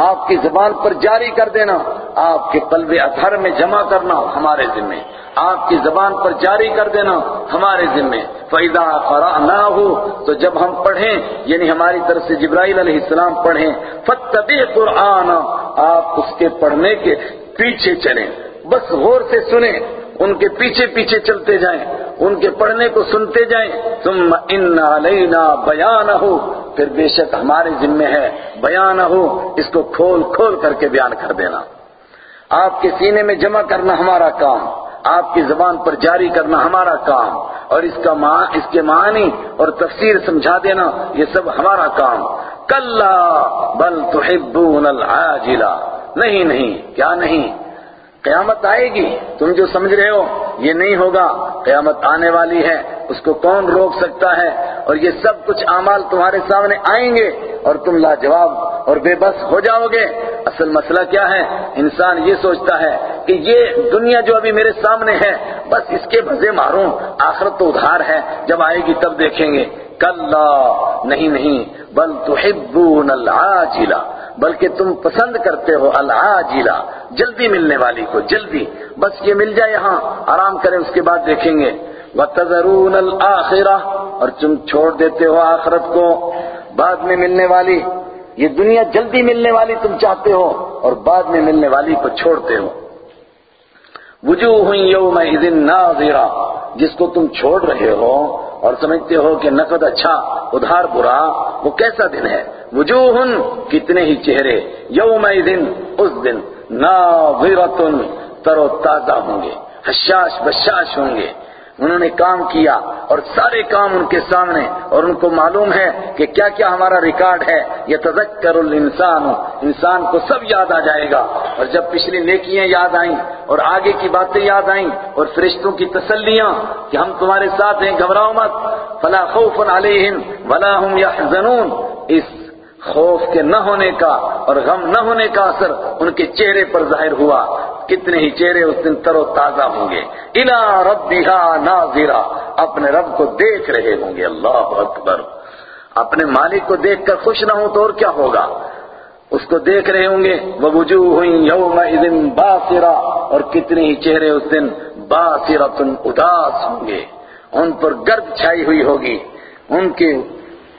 [SPEAKER 1] آپ کی زبان پر جاری کر دینا، آپ کے قلب اطہر میں جمع کرنا ہمارے ذمے، آپ کی زبان پر جاری کر دینا ہمارے ذمے۔ فیضا فرا نہ ہو تو جب ہم پڑھیں یعنی ہماری طرف سے جبرائیل علیہ السلام پڑھیں فتبی قرآن، آپ اس کے پڑھنے کے پیچھے چلیں، بس غور سے سنیں۔ ان کے پیچھے پیچھے چلتے جائیں، ان کے پڑھنے کو سنتے جائیں۔ ثم ان علینا بیان ہو پھر بے شک ہمارے ذمے ہے بیان ہو اس کو کھول کھول کر کے بیان کر دینا۔ آپ کے سینے میں جمع کرنا ہمارا کام۔ آپ کی زبان پر جاری کرنا ہمارا کام۔ اور اس کا اس کے معنی اور تفسیر سمجھا دینا، یہ سب ہمارا کام۔ کلا بل تحبون العاجلہ نہیں نہیں، کیا نہیں؟ قیامت آئے گی۔ تم جو سمجھ رہے ہو، یہ نہیں ہوگا۔ قیامت آنے والی ہے۔ اس کو کون روک سکتا ہے؟ اور یہ سب کچھ اعمال تمہارے سامنے آئیں گے اور تم لاجواب اور بے بس ہو جاؤ گے۔ اصل مسئلہ کیا ہے؟ انسان یہ سوچتا ہے کہ یہ دنیا جو ابھی میرے سامنے ہے، بس اس کے مزے ماروں آخرت تو ادھار ہے۔ جب آئے گی تب دیکھیں گے۔ کلا، نہیں نہیں، بل تحبون العاجلہ۔ بلکہ تم پسند کرتے ہو العاجلہ، جلدی ملنے والی کو، جلدی۔ بس یہ مل جائے یہاں آرام کریں، اس کے بعد دیکھیں گے۔ وَتَذَرُونَ الْآخِرَةِ، اور تم چھوڑ دیتے ہو آخرت کو۔ بعد میں ملنے والی، یہ دنیا جلدی ملنے والی تم چاہتے ہو، اور بعد میں ملنے والی کو چھوڑتے ہو۔ وجوہ یومئذ ناظرہ، جس کو تم چھوڑ رہے ہو اور سمجھتے ہو کہ نقد اچھا ادھار برا، وہ کیسا دن ہے؟ وجوہ کتنے ہی چہرے، یومئذ اس دن ناظرۃ تر و تازہ ہوں گے، حشاش بشاش ہوں گے۔ انہوں نے کام کیا اور سارے کام ان کے سامنے، اور ان کو معلوم ہے کہ کیا کیا ہمارا ریکارڈ ہے۔ یہ تذکر الانسان، انسان کو سب یاد آ جائے گا۔ اور جب پچھلی نیکیاں یاد آئیں اور آگے کی باتیں یاد آئیں اور فرشتوں کی تسلیاں کہ ہم تمہارے ساتھ ہیں، گھبراؤ مت۔ فلا خوف علیہم ولا هم يحزنون اس خوف کے نہ ہونے کا اور غم نہ ہونے کا اثر ان کے چہرے پر ظاہر ہوا۔ کتنے ہی چہرے اس دن تر و تازہ ہوں گے۔ الا ربها ناظرہ۔ اپنے رب کو دیکھ رہے ہوں گے۔ اللہ اکبر۔ اپنے مالک کو دیکھ کر خوش نہ ہوں تو اور کیا ہوگا؟ اس کو دیکھ رہے ہوں گے۔ وہ وجوہ ہوئی یوم اور کتنے ہی چہرے اس دن باسرتن اداس ہوں گے۔ ان پر گرد چھائی ہوئی ہوگی۔ ان کے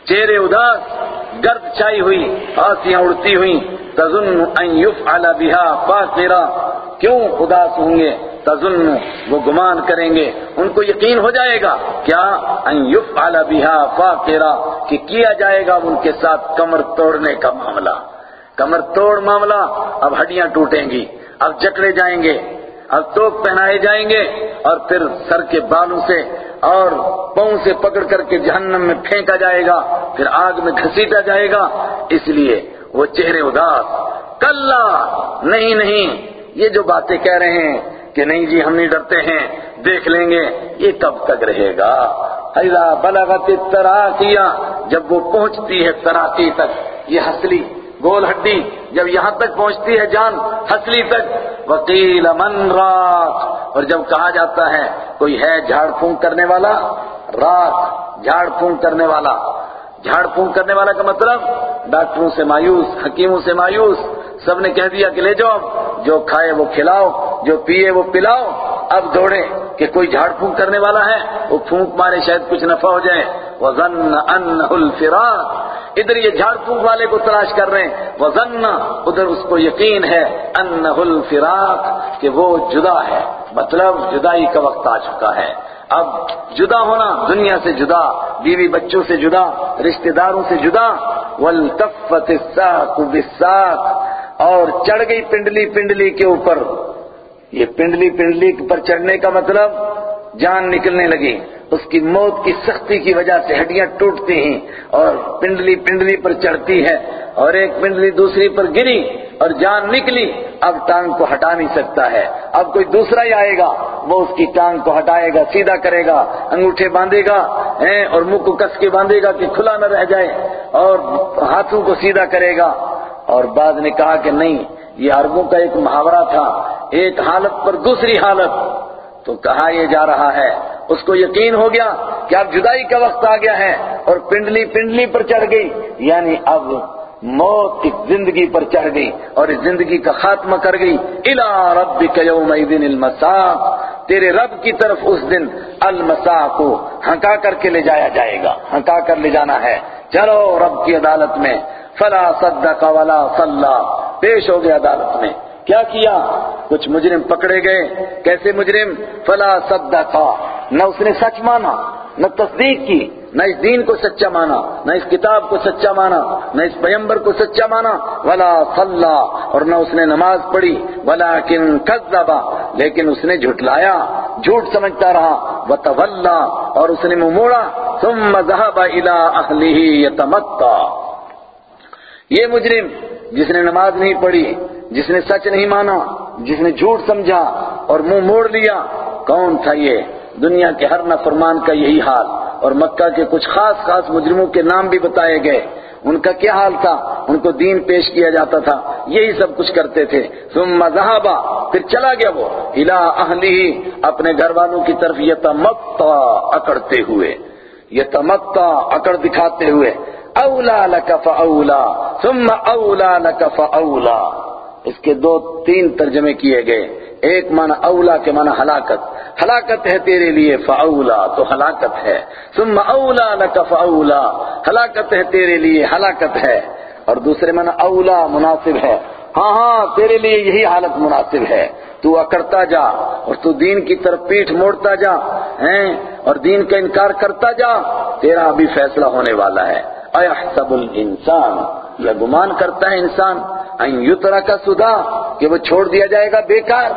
[SPEAKER 1] چہرے اداس، گرد چھائی ہوئی، آسیاں اڑتی ہوئی تظن ان یفعل بها فاقرا کیوں اداس ہوں گے؟ تظن وہ گمان کریں گے۔ ان کو یقین ہو جائے گا۔ کیا ان یفعل بها فاقرا کہ کیا جائے گا ان کے ساتھ کمر توڑنے کا معاملہ؟ کمر توڑ معاملہ، اب ہڈیاں ٹوٹیں گی، اب جکڑے جائیں گے، اب توک پہنائے جائیں گے، اور پھر سر کے بالوں سے اور پاؤں سے پکڑ کر کے جہنم میں پھینکا جائے گا، پھر آگ میں گھسیٹا جائے گا۔ اس لیے وہ چہرے اداس، کلا، نہیں نہیں، یہ جو باتیں کہہ رہے ہیں کہ نہیں جی ہم نہیں ڈرتے ہیں، دیکھ لیں گے، یہ کب تک رہے گا۔ اذا بلغت التراقیہ جب وہ پہنچتی ہے تراقی تک، یہ ہسلی گول ہڈی جب یہاں تک پہنچتی ہے جان، ہسلی تک۔ وکیل من راک اور جب کہا جاتا ہے، کوئی ہے جھاڑ پھونک کرنے والا؟ راک جھاڑ پھونک کرنے والا۔ جھاڑ پھونک کرنے والا کا مطلب ڈاکٹروں سے مایوس، حکیموں سے مایوس۔ سب نے کہہ دیا کہ لے جاؤ، جو کھائے وہ کھلاؤ، جو پیے وہ پلاؤ۔ اب دوڑے کہ کوئی جھاڑ پھونک کرنے والا ہے، وہ پھونک مارے شاید کچھ نفع ہو جائے۔ وَظَنَّ أَنَّهُ الْفِرَاقِ۔ ادھر یہ جھاڑ پھونک والے کو تلاش کر رہے ہیں۔ وَظَنَّ، ادھر اس کو یقین ہے، أَنَّهُ الْفِرَاقِ، کہ وہ جدا ہے۔ مطلب جدائی کا وقت آ چکا ہے۔ اب جدا ہونا، دنیا سے جدا، بیوی بچوں سے جدا، رشتہ داروں سے جدا۔ وَالْتَفَّتِ السَّاقُ بِالسَّاقِ۔ اور چڑھ گئی پنڈلی پنڈلی کے اوپر۔ یہ پنڈلی پنڈلی پر چڑھنے کا مطلب جان نکلنے لگی۔ اس کی موت کی سختی کی وجہ سے ہڈیاں ٹوٹتی ہیں اور پنڈلی پنڈلی پر چڑھتی ہے اور ایک پنڈلی دوسری پر گری اور جان نکلی۔ اب ٹانگ کو ہٹا نہیں سکتا ہے۔ اب کوئی دوسرا ہی آئے گا۔ وہ اس کی ٹانگ کو ہٹائے گا، سیدھا کرے گا، انگوٹھے باندھے گا اور منہ کو کس کے باندھے گا کہ کھلا نہ رہ جائے اور ہاتھوں کو سیدھا کرے گا۔ اور بعد نے کہا کہ نہیں، یہ عربوں کا ایک محاورہ تھا۔ ایک حالت پر دوسری حالت۔ تو کہا یہ جا رہا ہے۔ اس کو یقین ہو گیا کہ اب جدائی کا وقت آ گیا ہے اور پنڈلی پنڈلی پر چڑھ گئی۔ یعنی اب موت اس زندگی پر چڑھ گئی اور اس زندگی کا خاتمہ کر گئی۔ الا ربک یومئذ المساق۔ تیرے رب کی طرف اس دن المساق کو ہنکا کر کے لے جایا جائے گا۔ ہنکا کر لے جانا ہے۔ چلو رب کی عدالت میں۔ فلا صدق ولا صلى۔ پیش ہو گیا عدالت میں۔ کیا کیا؟ کچھ مجرم پکڑے گئے۔ کیسے مجرم؟ فلا صدقا۔ نہ اس نے سچ مانا، نہ تصدیق کی، نہ اس دین کو سچا مانا، نہ اس کتاب کو سچا مانا، نہ اس پیمبر کو سچا مانا۔ ولا صلى اور نہ اس نے نماز پڑھی۔ ولكن كذب لیکن اس نے جھٹلایا، جھوٹ سمجھتا رہا۔ وتولى اور اس نے منہ موڑا۔ ثم ذهب الى اهله يتمتع یہ مجرم جس نے نماز نہیں پڑھی، جس نے سچ نہیں مانا، جس نے جھوٹ سمجھا اور منہ موڑ لیا، کون تھا یہ؟ دنیا کے ہر نفرمان کا یہی حال۔ اور مکہ کے کچھ خاص خاص مجرموں کے نام بھی بتائے گئے۔ ان کا کیا حال تھا؟ ان کو دین پیش کیا جاتا تھا۔ یہی سب کچھ کرتے تھے۔ ثم ذہابا پھر چلا گیا وہ۔ الى اہلی اپنے گھر والوں کی طرف یتمتا اکڑتے ہوئے۔ یتمتا اکڑ دکھاتے ہوئے۔ اولا لک فاولا، ثم اولا لک فاولا۔ اس کے دو تین ترجمے کیے گئے۔ ایک معنی اولا کے معنی ہلاکت۔ ہلاکت ہے تیرے لیے، فاولا تو ہلاکت ہے۔ ثم اولا لک فاولا، ہلاکت ہے تیرے لیے، ہلاکت ہے۔ اور دوسرے معنی اولا مناسب ہے۔ ہاں ہاں تیرے لیے یہی حالت مناسب ہے۔ تو اکڑتا جا اور تو دین کی طرف پیٹھ موڑتا جا، ہیں، اور دین کا انکار کرتا جا، تیرا ابھی فیصلہ ہونے والا ہے۔ ایحسب الانسان یا گمان کرتا ہے انسان این یترا کا سدا کہ وہ چھوڑ دیا جائے گا، بیکار۔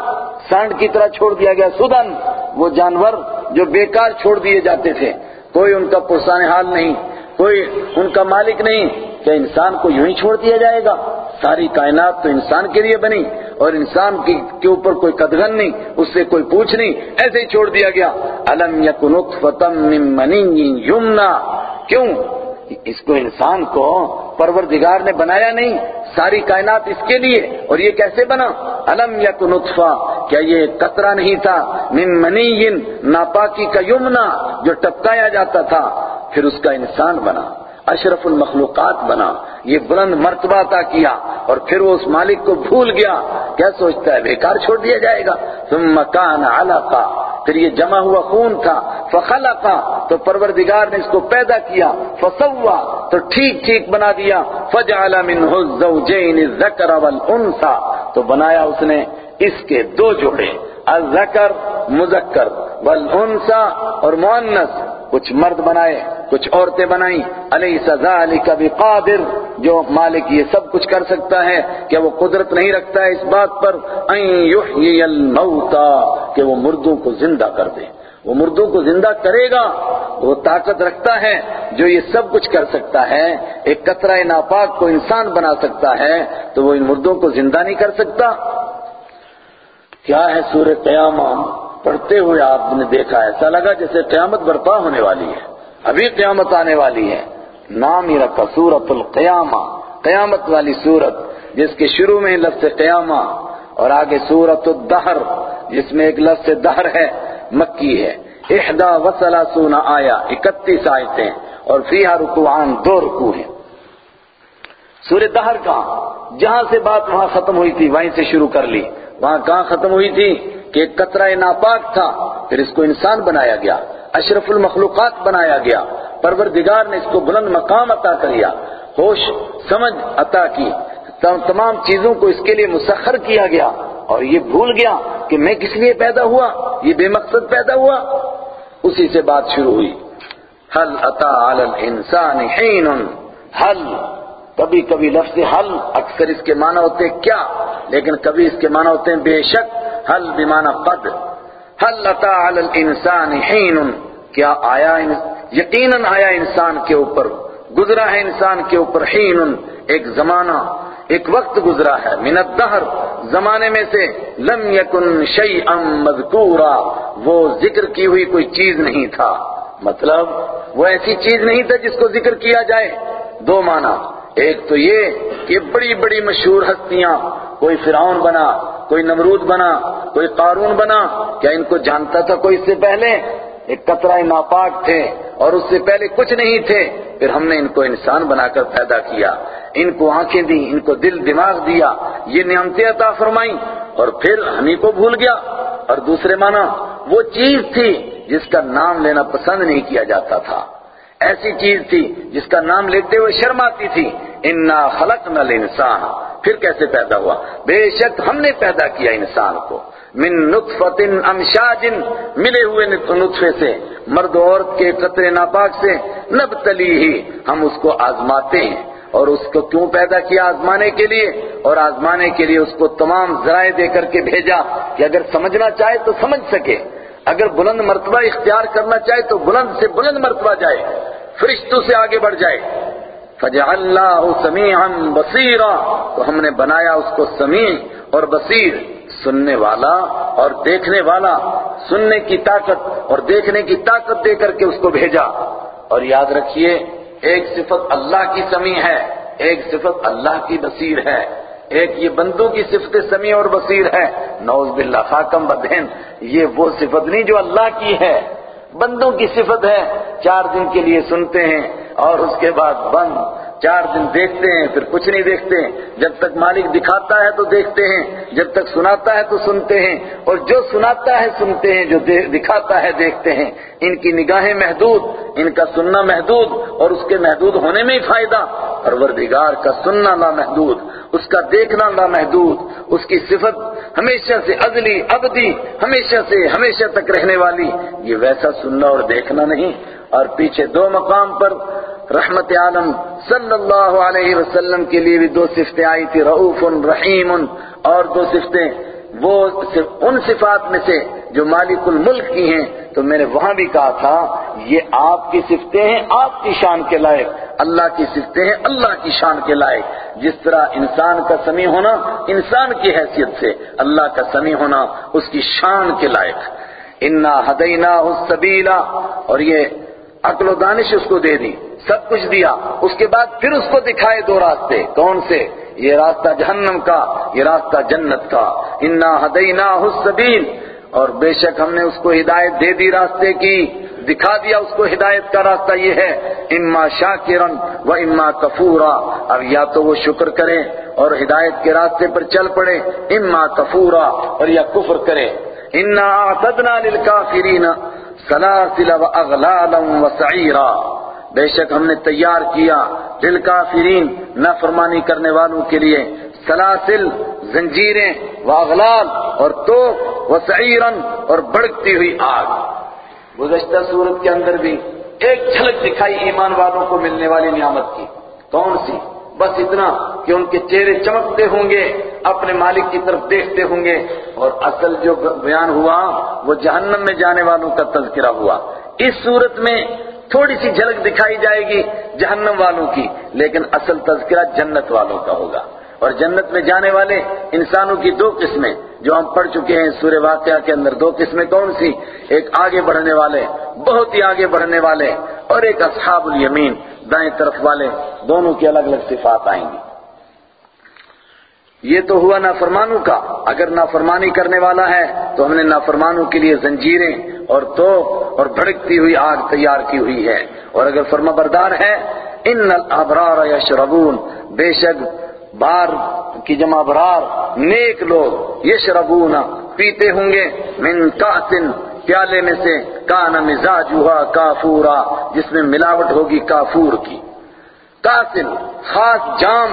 [SPEAKER 1] سانڈ کی طرح چھوڑ دیا گیا، سدن۔ وہ جانور جو بیکار چھوڑ دیے جاتے تھے۔ کوئی ان کا پرسان حال نہیں، کوئی ان کا مالک نہیں۔ کیا انسان کو یوں ہی چھوڑ دیا جائے گا؟ ساری کائنات تو انسان کے لیے بنی، اور انسان کی کے اوپر کوئی قدغن نہیں، اس سے کوئی پوچھ نہیں، ایسے ہی چھوڑ دیا گیا۔ الم یکن نطفۃ من منی یمنا کیوں؟ اس کو انسان کو پروردگار نے بنایا نہیں، ساری کائنات اس کے لیے، اور یہ کیسے بنا؟ الم یک نطفہ، کیا یہ قطرہ نہیں تھا؟ من منی ناپاکی کا یمنا جو ٹپکایا جاتا تھا۔ پھر اس کا انسان بنا، اشرف المخلوقات بنا، یہ بلند مرتبہ عطا کیا، اور پھر وہ اس مالک کو بھول گیا۔ کیا سوچتا ہے بیکار چھوڑ دیا جائے گا؟ ثم کان علقا پھر یہ جمع ہوا خون تھا۔ فخلقا، تو پروردگار نے اس کو پیدا کیا۔ فسوا، تو ٹھیک ٹھیک بنا دیا۔ فجعل منه الزوجين الذكر والانثى تو بنایا اس نے اس کے دو جوڑے۔ الذکر، مذکر۔ والانثى اور مؤنث۔ کچھ مرد بنائے، کچھ عورتیں بنائیں۔ علیہ سزا علی کبھی قادر جو مالک یہ سب کچھ کر سکتا ہے کیا وہ قدرت نہیں رکھتا ہے اس بات پر یحیی الموتا کہ وہ مردوں کو زندہ کر دے۔ وہ مردوں کو زندہ کرے گا وہ طاقت رکھتا ہے جو یہ سب کچھ کر سکتا ہے۔ ایک قطرہ ناپاک کو انسان بنا سکتا ہے، تو وہ ان مردوں کو زندہ نہیں کر سکتا۔ کیا ہے سورہ قیامہ؟ پڑھتے ہوئے آپ نے دیکھا، ایسا لگا جیسے قیامت برپا ہونے والی ہے۔ ابھی قیامت آنے والی ہے۔ نام ہی رکھا سورت القیامہ، قیامت والی سورت، جس کے شروع میں لفظ قیامہ اور آگے سورت الدہر، جس میں ایک لفظ دہر ہے، مکی ہے۔ احدا وسلاسون آیا اکتیس آیتیں اور فیہا رکوعان، دو رکوع ہیں۔ سورہ دہر کہاں جہاں سے بات وہاں ختم ہوئی تھی، وہیں سے شروع کر لی۔ وہاں کہاں ختم ہوئی تھی؟ کہ ایک قطرہ ناپاک تھا، پھر اس کو انسان بنایا گیا، اشرف المخلوقات بنایا گیا۔ پروردگار نے اس کو بلند مقام عطا کریا ہوش، سمجھ عطا کی۔ تمام چیزوں کو اس کے لیے مسخر کیا گیا۔ اور یہ بھول گیا کہ میں کس لیے پیدا ہوا؟ یہ بے مقصد پیدا ہوا۔ اسی سے بات شروع ہوئی۔ حل عطا علی الانسان حین؟ حل کبھی کبھی لفظ حل اکثر اس کے معنی ہوتے ہیں کیا؟ لیکن کبھی اس کے معنی ہوتے ہیں بے شک۔ حل بمعنی قد۔ حل عطا علی الانسان حین؟ کیا آیا یقیناً آیا انسان کے اوپر، گزرا ہے انسان کے اوپر حین، ایک زمانہ، ایک وقت گزرا ہے، من الدہر، زمانے میں سے لم یکن شیئا مذکورا، وہ ذکر کی ہوئی کوئی چیز نہیں تھا۔ مطلب وہ ایسی چیز نہیں تھا جس کو ذکر کیا جائے۔ دو معنی۔ ایک تو یہ کہ بڑی بڑی مشہور ہستیاں، کوئی فرعون بنا، کوئی نمرود بنا، کوئی قارون بنا، کیا ان کو جانتا تھا کوئی اس سے پہلے؟ ایک قطرہ ناپاک تھے اور اس سے پہلے کچھ نہیں تھے، پھر ہم نے ان کو انسان بنا کر پیدا کیا۔ ان کو آنکھیں دی ان کو دل، دماغ دیا۔ یہ نعمتیں عطا فرمائیں۔ اور پھر ہمیں کو بھول گیا۔ اور دوسرے معنی، وہ چیز تھی جس کا نام لینا پسند نہیں کیا جاتا تھا۔ ایسی چیز تھی جس کا نام لیتے ہوئے شرم آتی تھی۔ انا خلقنا الانسان پھر کیسے پیدا ہوا؟ بے شک ہم نے پیدا کیا انسان کو۔ من نطفت امشاج ملے ہوئے نطفے سے۔ مرد و عورت کے قطرے ناپاک سے نبتلی ہی ہم اس کو آزماتے ہیں۔ اور اس کو کیوں پیدا کیا آزمانے کے لیے؟ اور آزمانے کے لیے اس کو تمام ذرائع دے کر کے بھیجا کہ اگر سمجھنا چاہے تو سمجھ سکے۔ اگر بلند مرتبہ اختیار کرنا چاہے تو بلند سے بلند مرتبہ جائے۔ فرشتوں سے آگے بڑھ جائے۔ فَجَعَلْنَاهُ سَمِيعًا بَصِيرًا۔ تو ہم نے بنایا اس کو سمیع اور بصیر۔ سننے والا اور دیکھنے والا، سننے کی طاقت اور دیکھنے کی طاقت دے کر کے اس کو بھیجا۔ اور یاد رکھیے، ایک صفت اللہ کی سمیع ہے، ایک صفت اللہ کی بصیر ہے۔ ایک یہ بندوں کی صفت سمیع اور بصیر ہے۔ نوز باللہ، خاکم بدہن، یہ وہ صفت نہیں جو اللہ کی ہے۔ بندوں کی صفت ہے، چار دن کے لیے سنتے ہیں اور اس کے بعد بند۔ چار دن دیکھتے ہیں، پھر کچھ نہیں دیکھتے ہیں۔ جب تک مالک دکھاتا ہے تو دیکھتے ہیں، جب تک سناتا ہے تو سنتے ہیں۔ اور جو سناتا ہے سنتے ہیں، جو دکھاتا ہے دیکھتے ہیں۔ ان کی نگاہیں محدود، ان کا سننا محدود، اور اس کے محدود ہونے میں ہی فائدہ۔ پروردگار کا سننا نا محدود اس کا دیکھنا نا محدود اس کی صفت ہمیشہ سے ازلی، ابدی، ہمیشہ سے ہمیشہ تک رہنے والی۔ یہ ویسا سننا اور دیکھنا نہیں۔ اور پیچھے دو مقام پر رحمت عالم صلی اللہ علیہ وسلم کے لیے بھی دو صفتیں آئی تھی رعوف رحیم اور دو صفتیں۔ وہ ان صفات میں سے جو مالک الملک کی ہیں، تو میں نے وہاں بھی کہا تھا، یہ آپ کی صفتیں ہیں، آپ کی شان کے لائق۔ اللہ کی صفتیں ہیں، اللہ کی شان کے لائق۔ جس طرح انسان کا سمیع ہونا انسان کی حیثیت سے، اللہ کا سمیع ہونا اس کی شان کے لائق۔ انا ہدینا السبیلا اور یہ عقل و دانش اس کو دے دی۔ سب کچھ دیا۔ اس کے بعد پھر اس کو دکھائے دو راستے۔ کون سے؟ یہ راستہ جہنم کا، یہ راستہ جنت کا۔ انا ہدینا السبیل۔ اور بے شک ہم نے اس کو ہدایت دے دی راستے کی۔ دکھا دیا اس کو ہدایت کا راستہ یہ ہے۔ اما شاکرن و اما کفورا۔ اب یا تو وہ شکر کرے اور ہدایت کے راستے پر چل پڑے۔ اما کفورا۔ اور یا کفر کرے انا اعتدنا للکافرین سلاسل و اغلالا و سعیرا۔ بے شک ہم نے تیار کیا للکافرین نافرمانی کرنے والوں کے لیے سلاسل، زنجیریں و اغلال اور توق و سعیرن اور بڑکتی ہوئی آگ۔ گزشتہ صورت کے اندر بھی ایک جھلک دکھائی ایمان والوں کو ملنے والی نعمت کی۔ کون سی؟ بس اتنا کہ ان کے چہرے چمکتے ہوں گے، اپنے مالک کی طرف دیکھتے ہوں گے اور اصل جو بیان ہوا وہ جہنم میں جانے والوں کا تذکرہ ہوا۔ اس صورت میں تھوڑی سی جھلک دکھائی جائے گی جہنم والوں کی، لیکن اصل تذکرہ جنت والوں کا ہوگا۔ اور جنت میں جانے والے انسانوں کی دو قسمیں، جو ہم پڑھ چکے ہیں سورہ واقعہ کے اندر دو قسمیں کون سی؟ ایک آگے بڑھنے والے، بہت ہی آگے بڑھنے والے، اور ایک اصحاب الیمین، دائیں طرف والے، دونوں کی الگ الگ صفات آئیں گی۔ یہ تو ہوا نافرمانوں کا۔ اگر نافرمانی کرنے والا ہے تو ہم نے نافرمانوں کے لیے زنجیریں اور تو اور بھڑکتی ہوئی آگ تیار کی ہوئی ہے۔ اور اگر فرما بردار ہے ان الابرار یشربون بے شک بار کی جمع برار نیک لوگ یشربون پیتے ہوں گے۔ من کاسن پیالے میں سے۔ کان مزاجوہا کافورا۔ جس میں ملاوٹ ہوگی کافور کی۔ کاسن خاص جام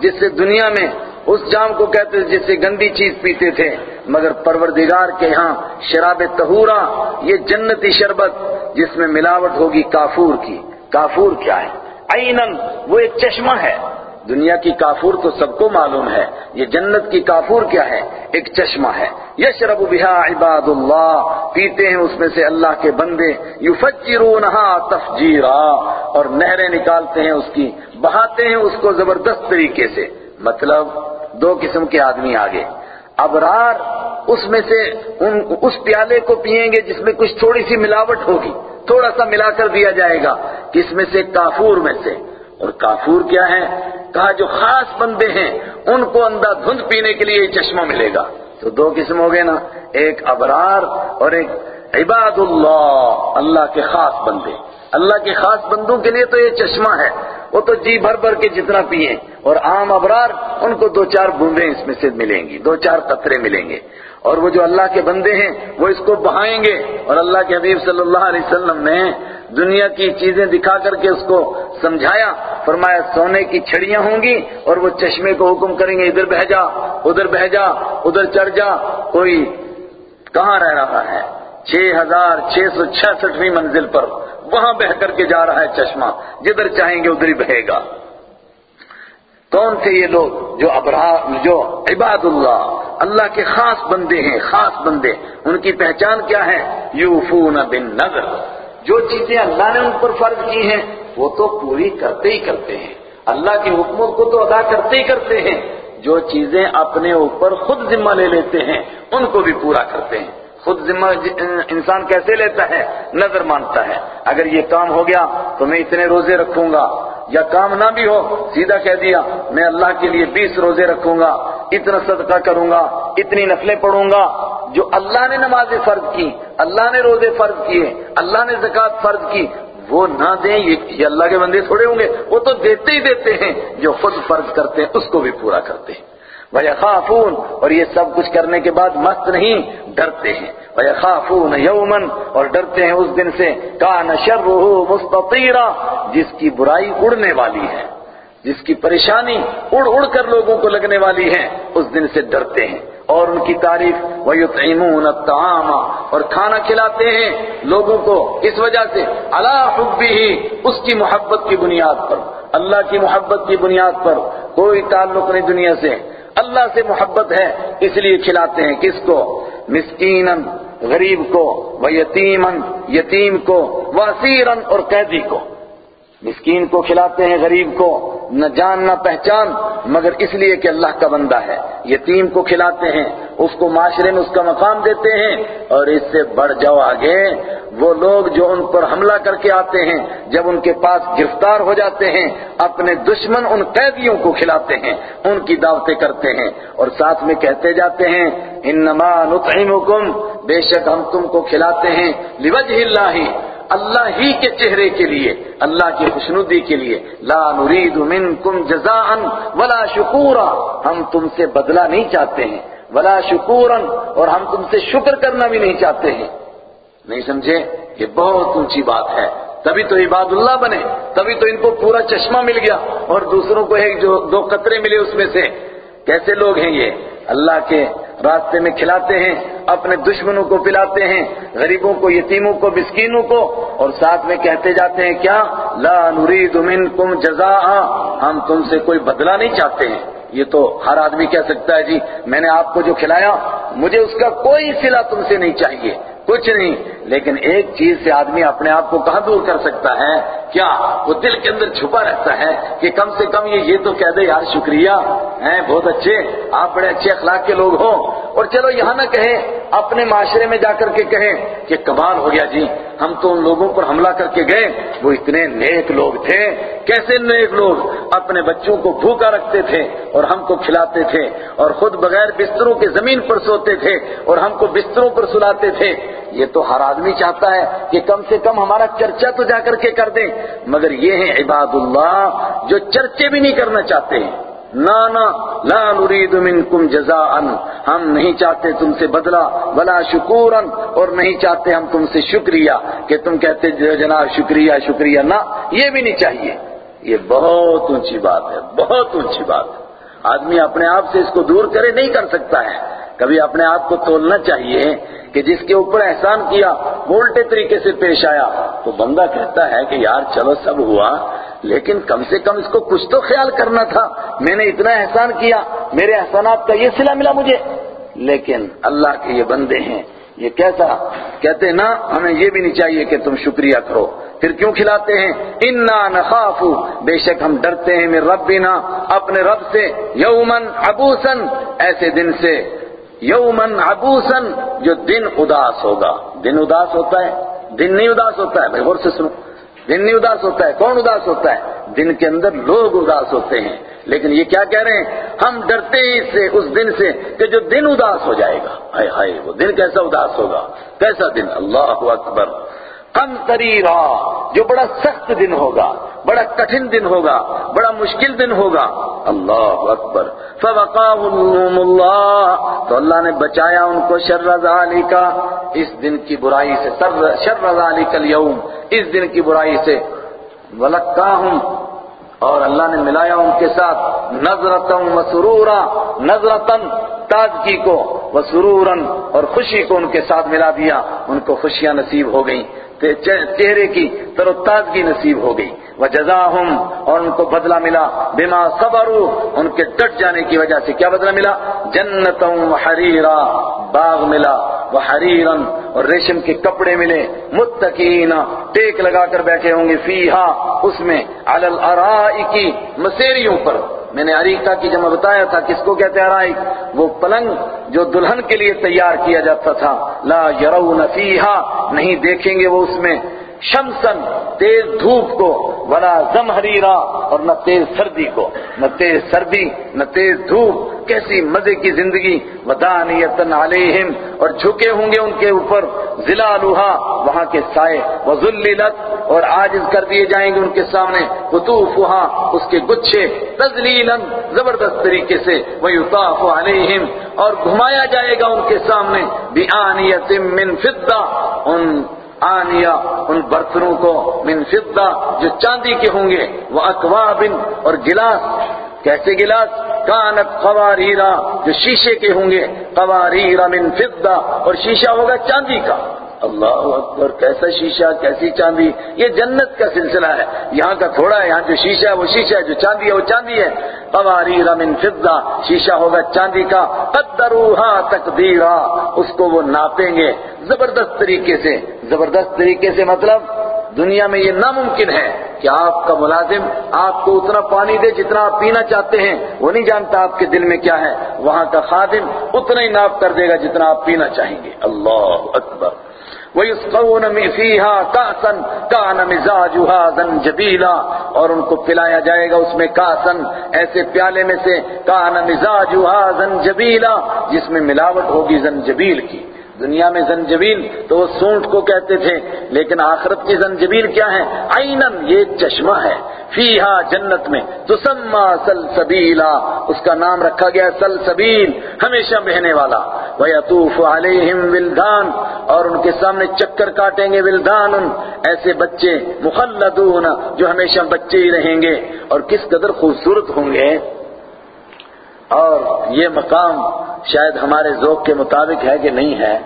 [SPEAKER 1] جس سے دنیا میں اس جام کو کہتے تھے جس سے گندی چیز پیتے تھے۔ مگر پروردگار کے ہاں شراب تہورا یہ جنتی شربت جس میں ملاوٹ ہوگی کافور کی۔ کافور کیا ہے؟ اینن وہ ایک چشمہ ہے۔ دنیا کی کافور تو سب کو معلوم ہے۔ یہ جنت کی کافور کیا ہے؟ ایک چشمہ ہے۔ یشرب بہا عباد اللہ۔ پیتے ہیں اس میں سے اللہ کے بندے۔ یفجرونہا تفجیرا۔ اور نہریں نکالتے ہیں اس کی، بہاتے ہیں اس کو زبردست طریقے سے۔ مطلب دو قسم کے آدمی آگے۔ ابرار اس میں سے ان اس پیالے کو پیئیں گے جس میں کچھ تھوڑی سی ملاوٹ ہوگی۔ تھوڑا سا ملا کر دیا جائے گا۔ کس میں سے؟ کافور میں سے۔ اور کافور کیا ہے؟ کہا، جو خاص بندے ہیں، ان کو اندھا دھند پینے کے لیے یہ چشمہ ملے گا۔ تو دو قسم ہو گئے نا۔ ایک ابرار اور ایک عباد اللہ اللہ کے خاص بندے۔ اللہ کے خاص بندوں کے لیے تو یہ چشمہ ہے۔ وہ تو جی بھر بھر کے جتنا پیئیں اور عام ابرار، ان کو دو چار بوندیں اس میں سے ملیں گی، دو چار قطرے ملیں گے۔ اور وہ جو اللہ کے بندے ہیں، وہ اس کو بہائیں گے۔ اور اللہ کے حبیب صلی اللہ علیہ وسلم نے دنیا کی چیزیں دکھا کر کے اس کو سمجھایا۔ فرمایا، سونے کی چھڑیاں ہوں گی اور وہ چشمے کو حکم کریں گے، ادھر بہ جا، ادھر بہ جا، ادھر چڑھ جا، کوئی کہاں رہ رہا ہے؟ چھ ہزار چھ سو چھسٹھویں منزل پر وہاں بہ کر کے جا رہا ہے چشمہ، جدھر چاہیں گے ادھر ہی بہے گا۔ کون تھے یہ لوگ جو ابرا، جو عباد اللہ اللہ کے خاص بندے ہیں، خاص بندے، ان کی پہچان کیا ہے؟ یوفون بن نظر جو چیزیں اللہ نے ان پر فرض کی ہیں، وہ تو پوری کرتے ہی کرتے ہیں۔ اللہ کے حکموں کو تو ادا کرتے ہی کرتے ہیں۔ جو چیزیں اپنے اوپر خود ذمہ لے لیتے ہیں، ان کو بھی پورا کرتے ہیں۔ خود ذمہ انسان کیسے لیتا ہے؟ نظر مانتا ہے۔ اگر یہ کام ہو گیا تو میں اتنے روزے رکھوں گا۔ یا کام نہ بھی ہو، سیدھا کہہ دیا، میں اللہ کے لیے بیس روزے رکھوں گا، اتنا صدقہ کروں گا، اتنی نفلیں پڑھوں گا۔ جو اللہ نے نمازیں فرض کی، اللہ نے روزے فرض کیے، اللہ نے زکوٰۃ فرض کی، وہ نہ دیں، یہ اللہ کے بندے تھوڑے ہوں گے۔ وہ تو دیتے ہی دیتے ہیں، جو خود فرض کرتے ہیں، اس کو بھی پورا کرتے ہیں۔ وَيَخَافُونَ اور یہ سب کچھ کرنے کے بعد مست نہیں، ڈرتے ہیں۔ وَيَخَافُونَ يَوْمًا اور ڈرتے ہیں اس دن سے۔ كَانَ شَرُّهُ مُسْتَطِيرًا، جس کی برائی اڑنے والی ہے، جس کی پریشانی اڑ اڑ کر لوگوں کو لگنے والی ہے، اس دن سے ڈرتے ہیں۔ اور ان کی تعریف، وَيُطْعِمُونَ الطَّعَامَ، اور کھانا کھلاتے ہیں لوگوں کو۔ اس وجہ سے، عَلَىٰ حُبِّهِ، اس کی محبت کی بنیاد پر۔ اللہ کی محبت کی بنیاد پر کوئی تعلق نہیں دنیا سے۔ اللہ سے محبت ہے، اس لیے کھلاتے ہیں۔ کس کو؟ مسکینن غریب کو، و یتیمن یتیم کو وسیرن اور قیدی کو۔ مسکین کو کھلاتے ہیں، غریب کو، نہ جان نہ پہچان، مگر اس لیے کہ اللہ کا بندہ ہے۔ یتیم کو کھلاتے ہیں، اس کو معاشرے میں اس کا مقام دیتے ہیں۔ اور اس سے بڑھ جاؤ آگے۔ وہ لوگ جو ان پر حملہ کر کے آتے ہیں، جب ان کے پاس گرفتار ہو جاتے ہیں، اپنے دشمن ان قیدیوں کو کھلاتے ہیں، ان کی دعوتیں کرتے ہیں۔ اور ساتھ میں کہتے جاتے ہیں، انما نطعمکم، بے شک ہم تم کو کھلاتے ہیں۔ لوجہ اللہ اللہ ہی کے چہرے کے لیے، اللہ کی خوشنودی کے لیے، لا نريد منکم جزاء ولا شکورا، ہم تم سے بدلہ نہیں چاہتے ہیں، ولا شکورا، اور ہم تم سے شکر کرنا بھی نہیں چاہتے ہیں۔ نہیں سمجھے؟ یہ بہت اونچی بات ہے۔ تبھی تو عباد اللہ بنے، تبھی تو ان کو پورا چشمہ مل گیا، اور دوسروں کو ایک جو دو قطرے ملے اس میں سے۔ کیسے لوگ ہیں یہ؟ اللہ کے راستے میں کھلاتے ہیں، اپنے دشمنوں کو پلاتے ہیں، غریبوں کو، یتیموں کو، مسکینوں کو، اور ساتھ میں کہتے جاتے ہیں، کیا؟ لا نرید منکم جزاء. ہم تم سے کوئی بدلہ نہیں چاہتے ہیں۔ یہ تو ہر آدمی کہہ سکتا ہے جی میں نے آپ کو جو کھلایا، مجھے اس کا کوئی صلہ تم سے نہیں چاہیے، کچھ نہیں لیکن ایک چیز سے آدمی اپنے آپ کو کہاں دور کر سکتا ہے؟ کیا وہ دل کے اندر چھپا رہتا ہے کہ کم سے کم یہ یہ تو کہہ دے، یار شکریہ، ہیں، بہت اچھے، آپ بڑے اچھے اخلاق کے لوگ ہو اور چلو یہاں نہ کہیں، اپنے معاشرے میں جا کر کے کہیں کہ کمال ہو گیا جی ہم تو ان لوگوں پر حملہ کر کے گئے، وہ اتنے نیک لوگ تھے۔ کیسے نیک لوگ؟ اپنے بچوں کو بھوکا رکھتے تھے اور ہم کو کھلاتے تھے اور خود بغیر بستروں کے زمین پر سوتے تھے اور ہم کو بستروں پر سلاتے تھے۔ یہ تو ہر آدمی چاہتا ہے کہ کم سے کم ہمارا چرچا تو جا کر کے کر دیں مگر یہ ہیں عباد اللہ، جو چرچے بھی نہیں کرنا چاہتے۔ ہیں نانا لا نريد منکم جزاء۔ ہم نہیں چاہتے تم سے بدلہ، ولا شکورا۔ اور نہیں چاہتے ہم تم سے شکریہ، کہ تم کہتے جناب شکریہ شکریہ نہ یہ بھی نہیں چاہیے۔ یہ بہت اونچی بات ہے، بہت اونچی بات ہے۔ آدمی اپنے آپ سے اس کو دور کرے، نہیں کر سکتا ہے۔ کبھی اپنے آپ کو تولنا چاہیے کہ جس کے اوپر احسان کیا، وہ الٹے طریقے سے پیش آیا۔ تو بندہ کہتا ہے کہ یار چلو سب ہوا، لیکن کم سے کم اس کو کچھ تو خیال کرنا تھا۔ میں نے اتنا احسان کیا، میرے احسانات کا یہ صلہ ملا مجھے۔ لیکن اللہ کے یہ بندے ہیں، یہ کیسا کہتے نا، ہمیں یہ بھی نہیں چاہیے کہ تم شکریہ کرو۔ پھر کیوں کھلاتے ہیں؟ انا نخاف۔ بے شک ہم ڈرتے ہیں میرے ربنا، اپنے رب سے یومن ابوسن ایسے دن سے۔ یومن ابوسن جو دن اداس ہوگا۔ دن اداس ہوتا ہے، دن نہیں اداس ہوتا ہے، بھائی غور سے سنو۔ دن نہیں اداس ہوتا ہے، کون اداس ہوتا ہے؟ دن کے اندر لوگ اداس ہوتے ہیں۔ لیکن یہ کیا کہہ رہے ہیں؟ ہم ڈرتے ہی سے، اس دن سے کہ جو دن اداس ہو جائے گا۔ ہائے ہائے، وہ دن کیسا اداس ہوگا؟ کیسا دن؟ اللہ اکبر۔ کم تریرا، جو بڑا سخت دن ہوگا، بڑا کٹھن دن ہوگا، بڑا مشکل دن ہوگا۔ اللہ اکبر۔ فوقاهم اللہ۔ تو اللہ نے بچایا ان کو شر ذالکا۔ اس دن کی برائی سے شر ذالک اليوم اس دن کی برائی سے ولقاہم۔ اور اللہ نے ملایا ان کے ساتھ نظرتم وسرورا نظرتن تازگی کو۔ وسرورن اور خوشی کو ان کے ساتھ ملا دیا، ان کو خوشیاں نصیب ہو گئیں چہرے کی تر و تازگی نصیب ہو گئی۔ وہ اور ان کو بدلہ ملا۔ بما صبروا، ان کے ڈٹ جانے کی وجہ سے کیا بدلہ ملا؟ جنتوں حریرا، باغ ملا۔ وہ حریرن، اور ریشم کے کپڑے ملے۔ متقین، ٹیک لگا کر بیٹھے ہوں گے۔ فیہا، اس میں، علی الارائکی، مسیریوں پر۔ میں نے عریقہ کی جمع بتایا تھا، کس کو کہتے ہیں عرائق وہ پلنگ جو دلہن کے لیے تیار کیا جاتا تھا۔ لا یرون فیہا، نہیں دیکھیں گے وہ اس میں۔ شمسن تیز دھوپ کو، ولا زمہریرا اور نہ تیز سردی کو۔ نہ تیز سردی، نہ تیز دھوپ۔ کیسی مزے کی زندگی۔ ودانیتن علیہم۔ اور جھکے ہوں گے ان کے اوپر۔ ضلع وہاں کے سائے۔ وذللت، اور عاجز کر دیے جائیں گے ان کے سامنے۔ قطوفہا اس کے گچھے۔ تذلیلا، زبردست طریقے سے۔ ویطاف علیہم، اور گھمایا جائے گا ان کے سامنے۔ بآنیت من فضہ، ان آنیا، ان برتنوں کو من فضہ جو چاندی کے ہوں گے، وہ اقواب اور گلاس۔ کیسے گلاس؟ کانت قواریرا جو شیشے کے ہوں گے، قواریرا من فضہ اور شیشہ ہوگا چاندی کا۔ اللہ اکبر، کیسا شیشہ، کیسی چاندی؟ یہ جنت کا سلسلہ ہے۔ یہاں کا تھوڑا ہے، یہاں جو شیشہ ہے، وہ شیشہ ہے، جو چاندی ہے، وہ چاندی ہے۔ قواریر من فضہ، شیشہ ہوگا چاندی کا۔ قدروہا تقدیرا، اس کو وہ ناپیں گے۔ زبردست طریقے سے، زبردست طریقے سے مطلب دنیا میں یہ ناممکن ہے کہ آپ کا ملازم آپ کو اتنا پانی دے جتنا آپ پینا چاہتے ہیں۔ وہ نہیں جانتا آپ کے دل میں کیا ہے۔ وہاں کا خادم اتنا ہی ناپ کر دے گا جتنا آپ پینا چاہیں گے۔ اللہ اکبر۔ وَيُسْقَوْنَ فِيهَا كَأْسًا كَانَ مِزَاجُهَا زَنْجَبِيلًا اور ان کو پلایا جائے گا اس میں کاسن ایسے پیالے میں سے کان مزاجها زنجبیلا جس میں ملاوٹ ہوگی زنجبیل کی۔ دنیا میں زنجبیل تو وہ سونٹ کو کہتے تھے، لیکن آخرت کی زنجبیل کیا ہے؟ آئینن یہ چشمہ ہے۔ فیہا جنت میں تسمى سلسبیلا، اس کا نام رکھا گیا سلسبیل، ہمیشہ بہنے والا۔ وَيَطُوفُ عَلَيْهِمْ وِلْدَان، اور ان کے سامنے چکر کاٹیں گے ولدان۔ ایسے بچے مخلدون جو ہمیشہ بچے ہی رہیں گے۔ اور کس قدر خوبصورت ہوں گے۔ اور یہ مقام شاید ہمارے ذوق کے مطابق ہے کہ نہیں ہے۔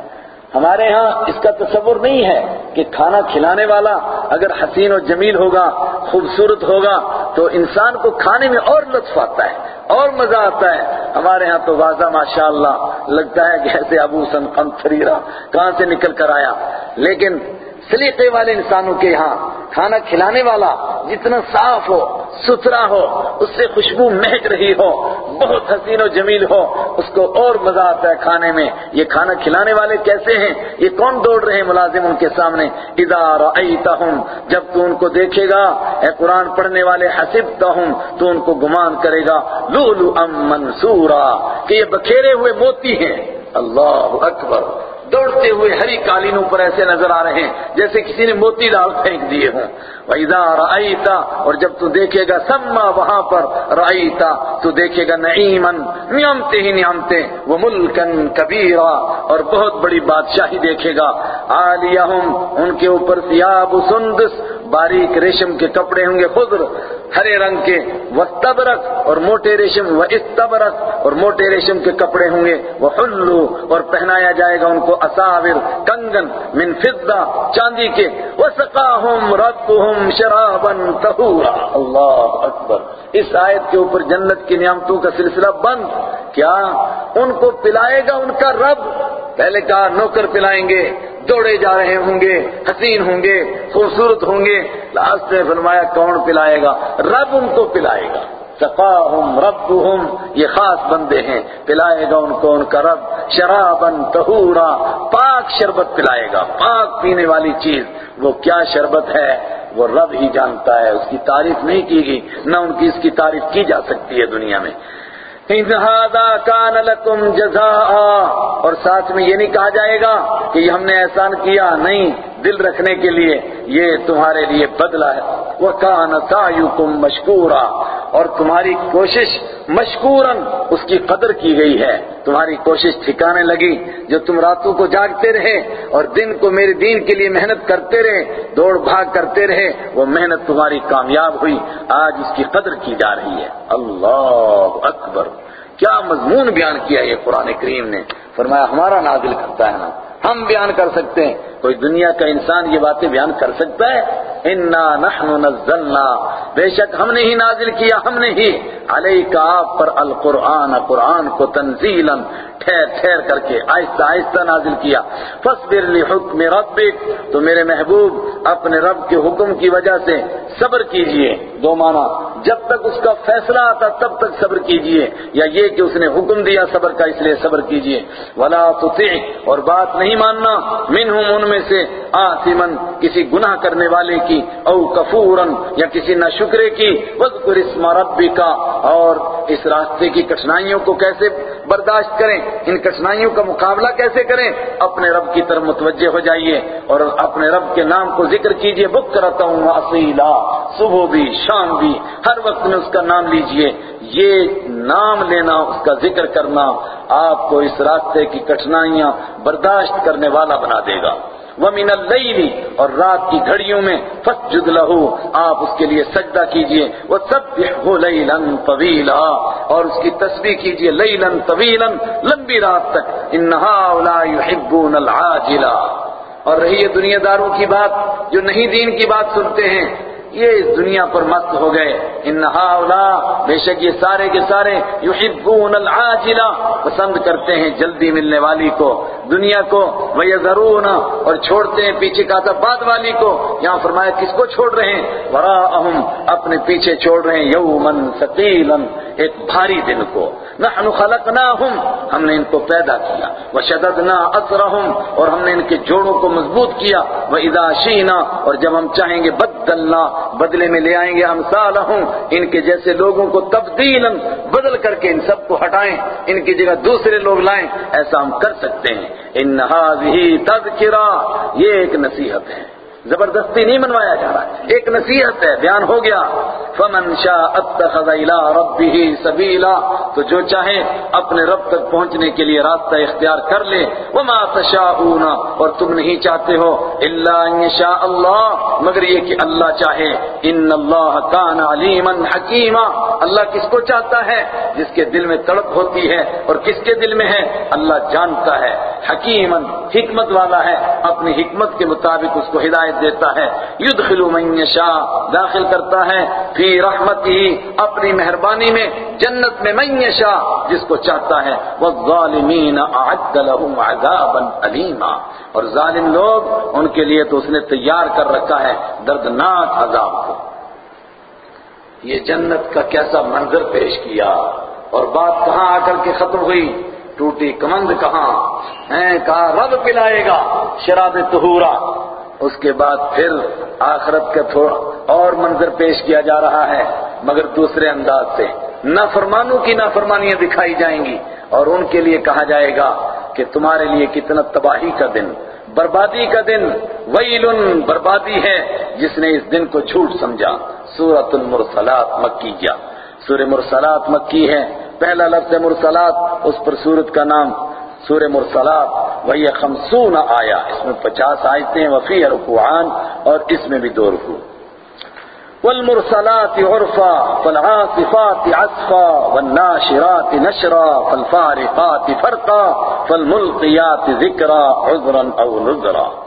[SPEAKER 1] ہمارے ہاں اس کا تصور نہیں ہے کہ کھانا کھلانے والا اگر حسین و جمیل ہوگا، خوبصورت ہوگا، تو انسان کو کھانے میں اور لطف آتا ہے، اور مزہ آتا ہے۔ ہمارے ہاں تو واضح ماشاء اللہ لگتا ہے کہ ایسے ابو سن فن کہاں سے نکل کر آیا۔ لیکن سلیقے والے انسانوں کے یہاں کھانا کھلانے والا جتنا صاف ہو، ستھرا ہو، اس سے خوشبو مہک رہی ہو، بہت حسین و جمیل ہو، اس کو اور مزہ آتا ہے کھانے میں۔ یہ کھانا کھلانے والے کیسے ہیں؟ یہ کون دوڑ رہے ہیں ملازم ان کے سامنے؟ اذا رأیتہم جب تو ان کو دیکھے گا، اے قرآن پڑھنے والے حسبتہم تو ان کو گمان کرے گا۔ لولو ام منصورا، کہ یہ بکھیرے ہوئے موتی ہیں۔ اللہ اکبر۔ دوڑتے ہوئے ہری قالینوں پر ایسے نظر آ رہے ہیں جیسے کسی نے موتی ڈال پھینک دیے ہوں۔ وَإِذَا رَأَيْتَ، اور جب تو دیکھے گا سما وہاں پر رأیتا تو دیکھے گا نعیمن نعمتے ہی نعمتے وہ ملکن کبیرا، اور بہت بڑی بادشاہی دیکھے گا۔ عالیہم ان کے اوپر سیاب سندس باریک ریشم کے کپڑے ہوں گے خضر، ہرے رنگ کے وستبرق اور موٹے ریشم و استبرق اور موٹے ریشم کے کپڑے ہوں گے وہ حلو اور پہنایا جائے گا ان کو اساور کنگن، من فضہ، چاندی کے وسقاہم ربهم شرابا طہورا اللہ اکبر۔ اس آیت کے اوپر جنت کی نعمتوں کا سلسلہ بند۔ کیا؟ ان کو پلائے گا ان کا رب۔ پہلے کہا نوکر پلائیں گے، دوڑے جا رہے ہوں گے، حسین ہوں گے، خوبصورت ہوں گے۔ لاسٹ میں فرمایا، کون پلائے گا؟ رب ان کو پلائے گا۔ سقاہم ربہم، یہ خاص بندے ہیں۔ پلائے گا ان کو ان کا رب۔ شرابن طہورا، پاک شربت پلائے گا۔ پاک پینے والی چیز۔ وہ کیا شربت ہے؟ وہ رب ہی جانتا ہے۔ اس کی تعریف نہیں کی گئی، نہ ان کی اس کی تعریف کی جا سکتی ہے دنیا میں۔ ان کان لکم جزاء اور ساتھ میں یہ نہیں کہا جائے گا کہ ہم نے احسان کیا، نہیں۔ دل رکھنے کے لیے یہ تمہارے لیے بدلہ ہے۔ وَكَانَ سَعْيُكُمْ مَشْكُورًا۔ اور تمہاری کوشش مشکورن اس کی قدر کی گئی ہے۔ تمہاری کوشش ٹھکانے لگی جو تم راتوں کو جاگتے رہے اور دن کو میرے دین کے لیے محنت کرتے رہے، دوڑ بھاگ کرتے رہے، وہ محنت تمہاری کامیاب ہوئی۔ آج اس کی قدر کی جا رہی ہے۔ اللہ اکبر۔ کیا مضمون بیان کیا یہ قرآن کریم نے؟ فرمایا، ہمارا نازل کرتا ہے نا۔ ہم بیان کر سکتے ہیں۔ کوئی دنیا کا انسان یہ باتیں بیان کر سکتا ہے؟ انا نحن نزلنا۔ بے شک ہم نے ہی نازل کیا، ہم نے ہی۔ علیہ آپ پر القرآن، قرآن کو تنزیلا ٹھہر ٹھہر کر کے آہستہ آہستہ نازل کیا۔ فصبر لحکم ربک۔ تو میرے محبوب، اپنے رب کے حکم کی وجہ سے صبر کیجیے۔ دو معنی، جب تک اس کا فیصلہ آتا تب تک صبر کیجیے، یا یہ کہ اس نے حکم دیا صبر کا اس لیے صبر کیجیے۔ ولا تطع، اور بات نہیں ماننا منہم ان میں سے آثمن کسی گناہ کرنے والے کی، او کفورن یا کسی ناشکرے کی۔ وذکر اسم ربک، اور اس راستے کی کٹھنائیوں کو کیسے برداشت کریں، ان کٹھنائیوں کا مقابلہ کیسے کریں؟ اپنے رب کی طرف متوجہ ہو جائیے اور اپنے رب کے نام کو ذکر کیجیے بک کرتا ہوں اصیلا صبح بھی، شام بھی، ہر وقت میں اس کا نام لیجیے یہ نام لینا، اس کا ذکر کرنا آپ کو اس راستے کی کٹھنائیاں برداشت کرنے والا بنا دے گا۔ وَمِنَ اللَّيْلِ اور رات کی گھڑیوں میں فَسْجُدْ لَهُ آپ اس کے لیے سجدہ کیجیے وَسَبِّحْهُ لَيْلًا طَوِيلًا اور اس کی تسبیح کیجیے لَيْلًا طَوِيلًا لمبی رات تک، اِنَّ هَؤُلَاءِ يُحِبُّونَ الْعَاجِلَا اور رہی ہے دنیا داروں کی بات، جو نہیں دین کی بات سنتے ہیں، یہ اس دنیا پر مست ہو گئے۔ ان ہاولا بے شک یہ سارے کے سارے یحبون العاجلہ۔ پسند کرتے ہیں جلدی ملنے والی کو۔ دنیا کو ویذرون اور چھوڑتے ہیں پیچھے کا بعد والی کو۔ یہاں فرمایا، کس کو چھوڑ رہے ہیں؟ وراءہم اپنے پیچھے چھوڑ رہے ہیں۔ یومن ثقیلا ایک بھاری دن کو۔ نحن خلقناہم ہم نے ان کو پیدا کیا۔ وشددنا اسرہم اور ہم نے ان کے جوڑوں کو مضبوط کیا۔ واذا شینا اور جب ہم چاہیں گے، بدلنا، بدلے میں لے آئیں گے امثالہم ان کے جیسے لوگوں کو تبدیلا بدل کر کے ان سب کو ہٹائیں۔ ان کی جگہ دوسرے لوگ لائیں۔ ایسا ہم کر سکتے ہیں۔ ان هذه تذکرہ یہ ایک نصیحت ہے۔ زبردستی نہیں منوایا جا رہا ایک نصیحت ہے، بیان ہو گیا۔ فمن شاء اتخذ الى ربه سبیلا تو جو چاہے اپنے رب تک پہنچنے کے لیے راستہ اختیار کر لے۔ وما تشاءون۔ اور تم نہیں چاہتے ہو الا ان شاء اللہ مگر یہ کہ اللہ چاہے۔ ان اللہ کان علیما حکیما اللہ کس کو چاہتا ہے؟ جس کے دل میں تڑپ ہوتی ہے۔ اور کس کے دل میں ہے؟ اللہ جانتا ہے۔ حکیما، حکمت والا ہے۔ اپنی حکمت کے مطابق اس کو ہدایت دیتا ہے۔ یدخل من یشاء، داخل کرتا ہے فی رحمتی، اپنی مہربانی میں جنت میں من یشاء، جس کو چاہتا ہے۔ والظالمین اعد لهم عذابا علیما اور ظالم لوگ، ان کے لیے تو اس نے تیار کر رکھا ہے دردناک عذاب کو۔ یہ جنت کا کیسا منظر پیش کیا۔ اور بات کہاں آ کر کے ختم ہوئی؟ ٹوٹی کمند کہاں؟ ہیں کہا رب پلائے گا؟ شراب تہورا اس کے بعد پھر آخرت کا تھوڑا اور منظر پیش کیا جا رہا ہے، مگر دوسرے انداز سے۔ نافرمانوں کی نافرمانیاں دکھائی جائیں گی، اور ان کے لیے کہا جائے گا کہ تمہارے لیے کتنا تباہی کا دن، بربادی کا دن، ویل بربادی ہے، جس نے اس دن کو جھوٹ سمجھا۔ سورت المرسلات مکی کیا سورہ مرسلات مکی ہے۔ پہلا لفظ مرسلات، اس پر سورت کا نام سورہ مرسلات، وہی خمسون آیا اس میں پچاس آیتیں، وفی رکوعان، اور اس میں بھی دو رکوع۔ والمرسلات عرفا، فالعاصفات عصفا والناشرات نشرا، فالفارقات فرقا، فالملقيات ذکرا عذرا او نذرا۔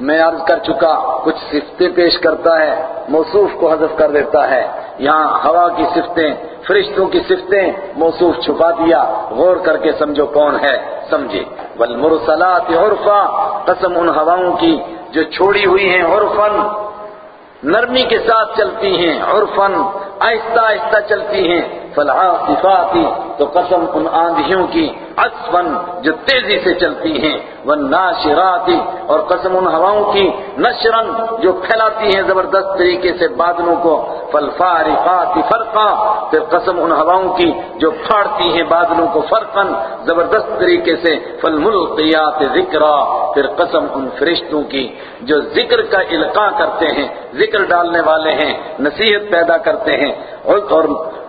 [SPEAKER 1] میں عرض کر چکا، کچھ صفتیں پیش کرتا ہے، موصوف کو حذف کر دیتا ہے۔ یہاں ہوا کی صفتیں، فرشتوں کی صفتیں موصوف چھپا دیا۔ غور کر کے سمجھو کون ہے۔ سمجھے۔ والمرسلات عرفا، قسم ان ہواؤں کی جو چھوڑی ہوئی ہیں عرفن نرمی کے ساتھ چلتی ہیں عرفن آہستہ آہستہ چلتی ہیں۔ فالعاصفاتی تو قسم ان آندھیوں کی عصفن جو تیزی سے چلتی ہیں والناشراتی اور قسم ان ہواؤں کی نشرن جو پھیلاتی ہیں زبردست طریقے سے بادلوں کو، فالفارقات فرقا، پھر قسم ان ہواؤں کی جو پھاڑتی ہیں بادلوں کو فرقن زبردست طریقے سے، فالملقیات ذکرا، پھر قسم ان فرشتوں کی جو ذکر کا القاء کرتے ہیں، ذکر ڈالنے والے ہیں، نصیحت پیدا کرتے ہیں، اور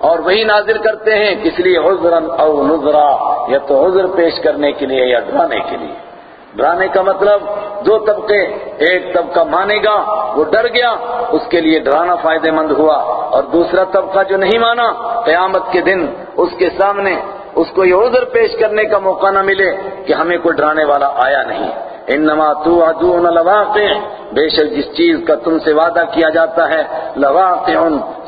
[SPEAKER 1] اور وہی نازل کرتے ہیں، کس لیے؟ عذرن او نذرا، یا تو عذر پیش کرنے کے لیے یا ڈرانے کے لیے۔ ڈرانے کا مطلب دو طبقے، ایک طبقہ مانے گا، وہ ڈر گیا، اس کے لیے ڈرانا فائدہ مند ہوا۔ اور دوسرا طبقہ جو نہیں مانا، قیامت کے دن اس کے سامنے اس کو یہ عذر پیش کرنے کا موقع نہ ملے کہ ہمیں کوئی ڈرانے والا آیا نہیں۔ انما توعدون لواقع۔ بے شک جس چیز کا تم سے وعدہ کیا جاتا ہے، لواقع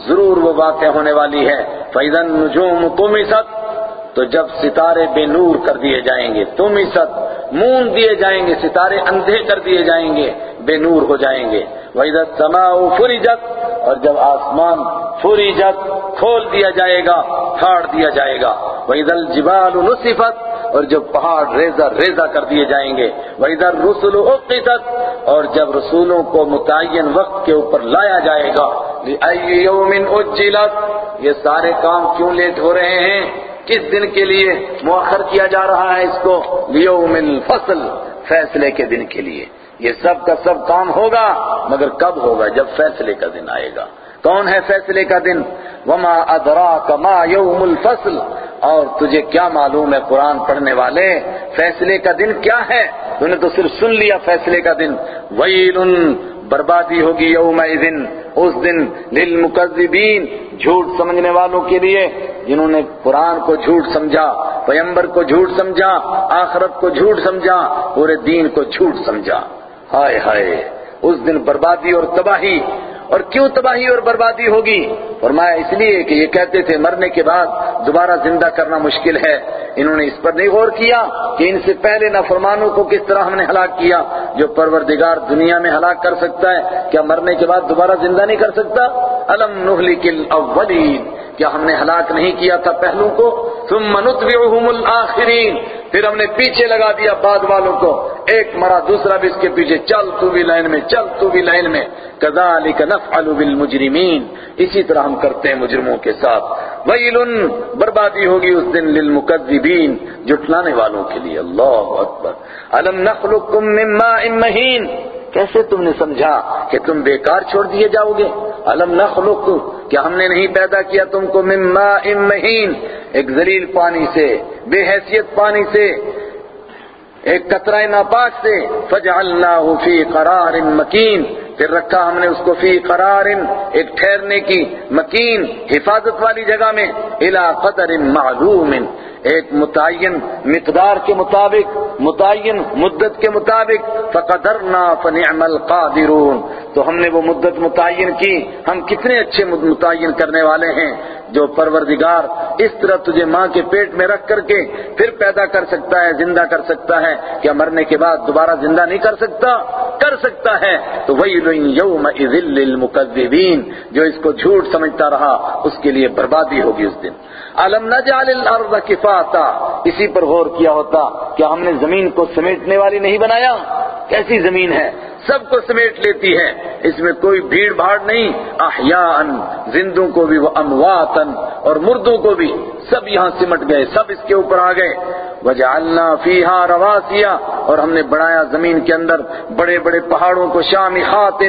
[SPEAKER 1] ضرور وہ واقع ہونے والی ہے۔ فَإِذَا النُّجُومُ طُمِسَتْ۔ تو جب ستارے بے نور کر دیے جائیں گے، طُمِسَتْ۔ مون دیے جائیں گے، ستارے اندھے کر دیے جائیں گے، بے نور ہو جائیں گے۔ وَإِذَا السَّمَاءُ فُرِجَتْ۔ اور جب آسمان فُرِجَتْ، کھول دیا جائے گا، پھاڑ دیا جائے گا۔ وَإِذَا الْجِبَالُ نُصِفَتْ اور جب پہاڑ ریزہ ریزہ کر دیے جائیں گے، وَإِذَا الرُّسُلُ أُقِّتَتْ اور جب رسولوں کو متعین وقت کے اوپر لایا جائے گا، لِأَيِّ يَوْمٍ أُجِّلَتْ، یہ سارے کام کیوں لیٹ ہو رہے ہیں؟ کس دن کے لیے مؤخر کیا جا رہا ہے اس کو؟ لیوم الفصل، فیصلے کے دن کے لیے۔ یہ سب کا سب کام ہوگا، مگر کب ہوگا؟ جب فیصلے کا دن آئے گا۔ کون ہے فیصلے کا دن؟ وما ادراک ما یوم الفصل اور تجھے کیا معلوم ہے قرآن پڑھنے والے؟ فیصلے کا دن کیا ہے؟ تو نے تو صرف سن لیا فیصلے کا دن۔ ویل بربادی ہوگی یوم دن اس دن للمکذبین، جھوٹ سمجھنے والوں کے لیے۔ جنہوں نے قرآن کو جھوٹ سمجھا پیمبر کو جھوٹ سمجھا، آخرت کو جھوٹ سمجھا، پورے دین کو جھوٹ سمجھا۔ ہائے ہائے، اس دن بربادی اور تباہی۔ اور کیوں تباہی اور بربادی ہوگی؟ فرمایا، اس لیے کہ یہ کہتے تھے، مرنے کے بعد دوبارہ زندہ کرنا مشکل ہے۔ انہوں نے اس پر نہیں غور کیا کہ ان سے پہلے نافرمانوں کو کس طرح ہم نے ہلاک کیا، جو پروردگار دنیا میں ہلاک کر سکتا ہے۔ کیا مرنے کے بعد دوبارہ زندہ نہیں کر سکتا؟ الم نہلک الاولین کیا ہم نے ہلاک نہیں کیا تھا پہلو کو؟ ثم نتبعهم الاخرین پھر ہم نے پیچھے لگا دیا بعد والوں کو۔ ایک مرا، دوسرا بھی اس کے پیچھے۔ چل تو بھی لائن میں، چل تو بھی لائن میں۔ كذلك نفعل بالمجرمين. اسی طرح ہم کرتے ہیں مجرموں کے ساتھ. ویل بربادی ہوگی اس دن للمکذبین، جھٹلانے والوں کے لیے. اللہ اکبر. الم نخلقكم من ماء مهين کیسے تم نے سمجھا کہ تم بیکار چھوڑ دیے جاؤ گے؟ الم نخلق، کیا ہم نے نہیں پیدا کیا تم کو من ماء مهين ایک ذلیل پانی سے، بے حیثیت پانی سے، ایک قطرہ ناپاک سے. فجعلناہ فی قرار مکین. پھر رکھا ہم نے اس کو فی قرار ایک ٹھہرنے کی مکین، حفاظت والی جگہ میں، الى قدر معلوم، ایک متعین مقدار کے مطابق، متعین مدت کے مطابق، فقدرنا فنعم القادرون۔ تو ہم نے وہ مدت متعین کی، ہم کتنے اچھے متعین کرنے والے ہیں۔ جو پروردگار اس طرح تجھے ماں کے پیٹ میں رکھ کر کے پھر پیدا کر سکتا ہے، زندہ کر سکتا ہے کیا مرنے کے بعد دوبارہ زندہ نہیں کر سکتا؟ کر سکتا ہے۔ تو وہی یوم للمکذبین، جو اس کو جھوٹ سمجھتا رہا، اس کے لیے بربادی ہوگی اس دن۔ علم نجعل الارض کفاتا، اسی پر غور کیا ہوتا کیا ہم نے زمین کو سمیٹنے والی نہیں بنایا۔ کیسی زمین ہے؟ سب کو سمیٹ لیتی ہے۔ اس میں کوئی بھیڑ بھاڑ نہیں۔ احیاء زندوں کو بھی وہ امواتن اور مردوں کو بھی۔ سب یہاں سمٹ گئے، سب اس کے اوپر آ گئے۔ وجعلنا فیہا رواسیا اور ہم نے بڑھایا زمین کے اندر بڑے بڑے پہاڑوں کو شامخات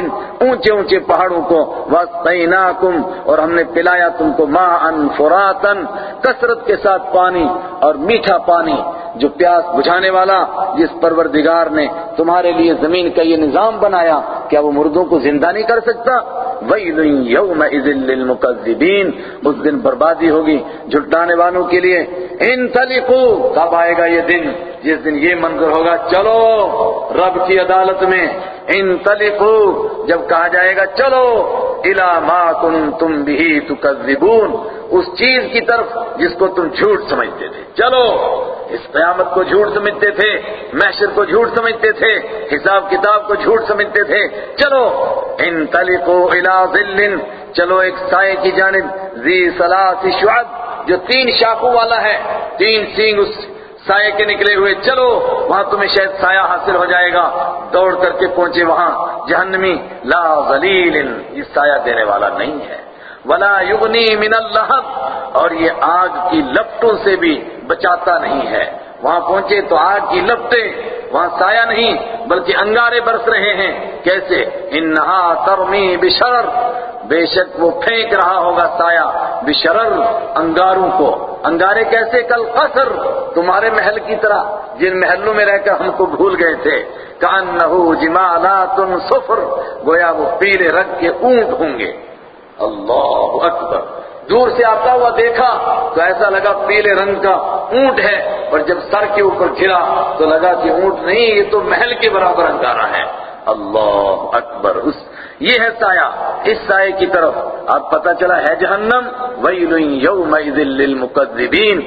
[SPEAKER 1] اونچے اونچے پہاڑوں کو۔ واسقیناکم، اور ہم نے پلایا تم کو ماء فراتن، کثرت کے ساتھ پانی اور میٹھا پانی، جو پیاس بجھانے والا، جس پروردگار نے تمہارے لیے زمین کا یہ نظام بنایا کیا وہ مردوں کو زندہ نہیں کر سکتا۔ وَيْلٌ يَوْمَئِذٍ لِّلْمُكَذِّبِينَ اس دن بربادی ہوگی جھٹانے والوں کے لیے۔ انطلقوا کب آئے گا یہ دن؟ جس دن یہ منظر ہوگا، چلو رب کی عدالت میں۔ انطلقوا جب کہا جائے گا چلو، الى ما کنتم به تکذبون اس چیز کی طرف جس کو تم جھوٹ سمجھتے تھے۔ چلو، اس قیامت کو جھوٹ سمجھتے تھے، محشر کو جھوٹ سمجھتے تھے، حساب کتاب کو جھوٹ سمجھتے تھے۔ چلو انطلقوا الى ظل، چلو ایک سائے کی جانب، ذی ثلاث شعب، جو تین شاخوں والا ہے، تین سینگ اس سائے کے نکلے ہوئے چلو، وہاں تمہیں شاید سایہ حاصل ہو جائے گا۔ دوڑ کر کے پہنچے وہاں، جہنمی، لا ذلیل، یہ سایہ دینے والا نہیں ہے۔ ولا یغنی من اللہب اور یہ آگ کی لپٹوں سے بھی بچاتا نہیں ہے۔ وہاں پہنچے تو آگ کی لپٹیں، وہاں سایہ نہیں، بلکہ انگارے برس رہے ہیں۔ کیسے؟ انہا ترمی بشرر بے شک وہ پھینک رہا ہوگا سایہ بشرر انگاروں کو۔ انگارے کیسے؟ کل قصر، تمہارے محل کی طرح۔ جن محلوں میں رہ کر ہم کو بھول گئے تھے۔ کانہو جمالات صفر، گویا وہ پیلے رنگ کے اونٹ ہوں گے۔ اللہ اکبر۔ دور سے آتا ہوا دیکھا تو ایسا لگا پیلے رنگ کا اونٹ ہے۔ اور جب سر کے اوپر گرا تو لگا کہ اونٹ نہیں، یہ تو محل کے برابر انگارا ہے۔ اللہ اکبر۔ اس یہ ہے سایہ۔ اس سائے کی طرف اب پتہ چلا ہے جہنم۔ ویل یومئذ للمکذبین۔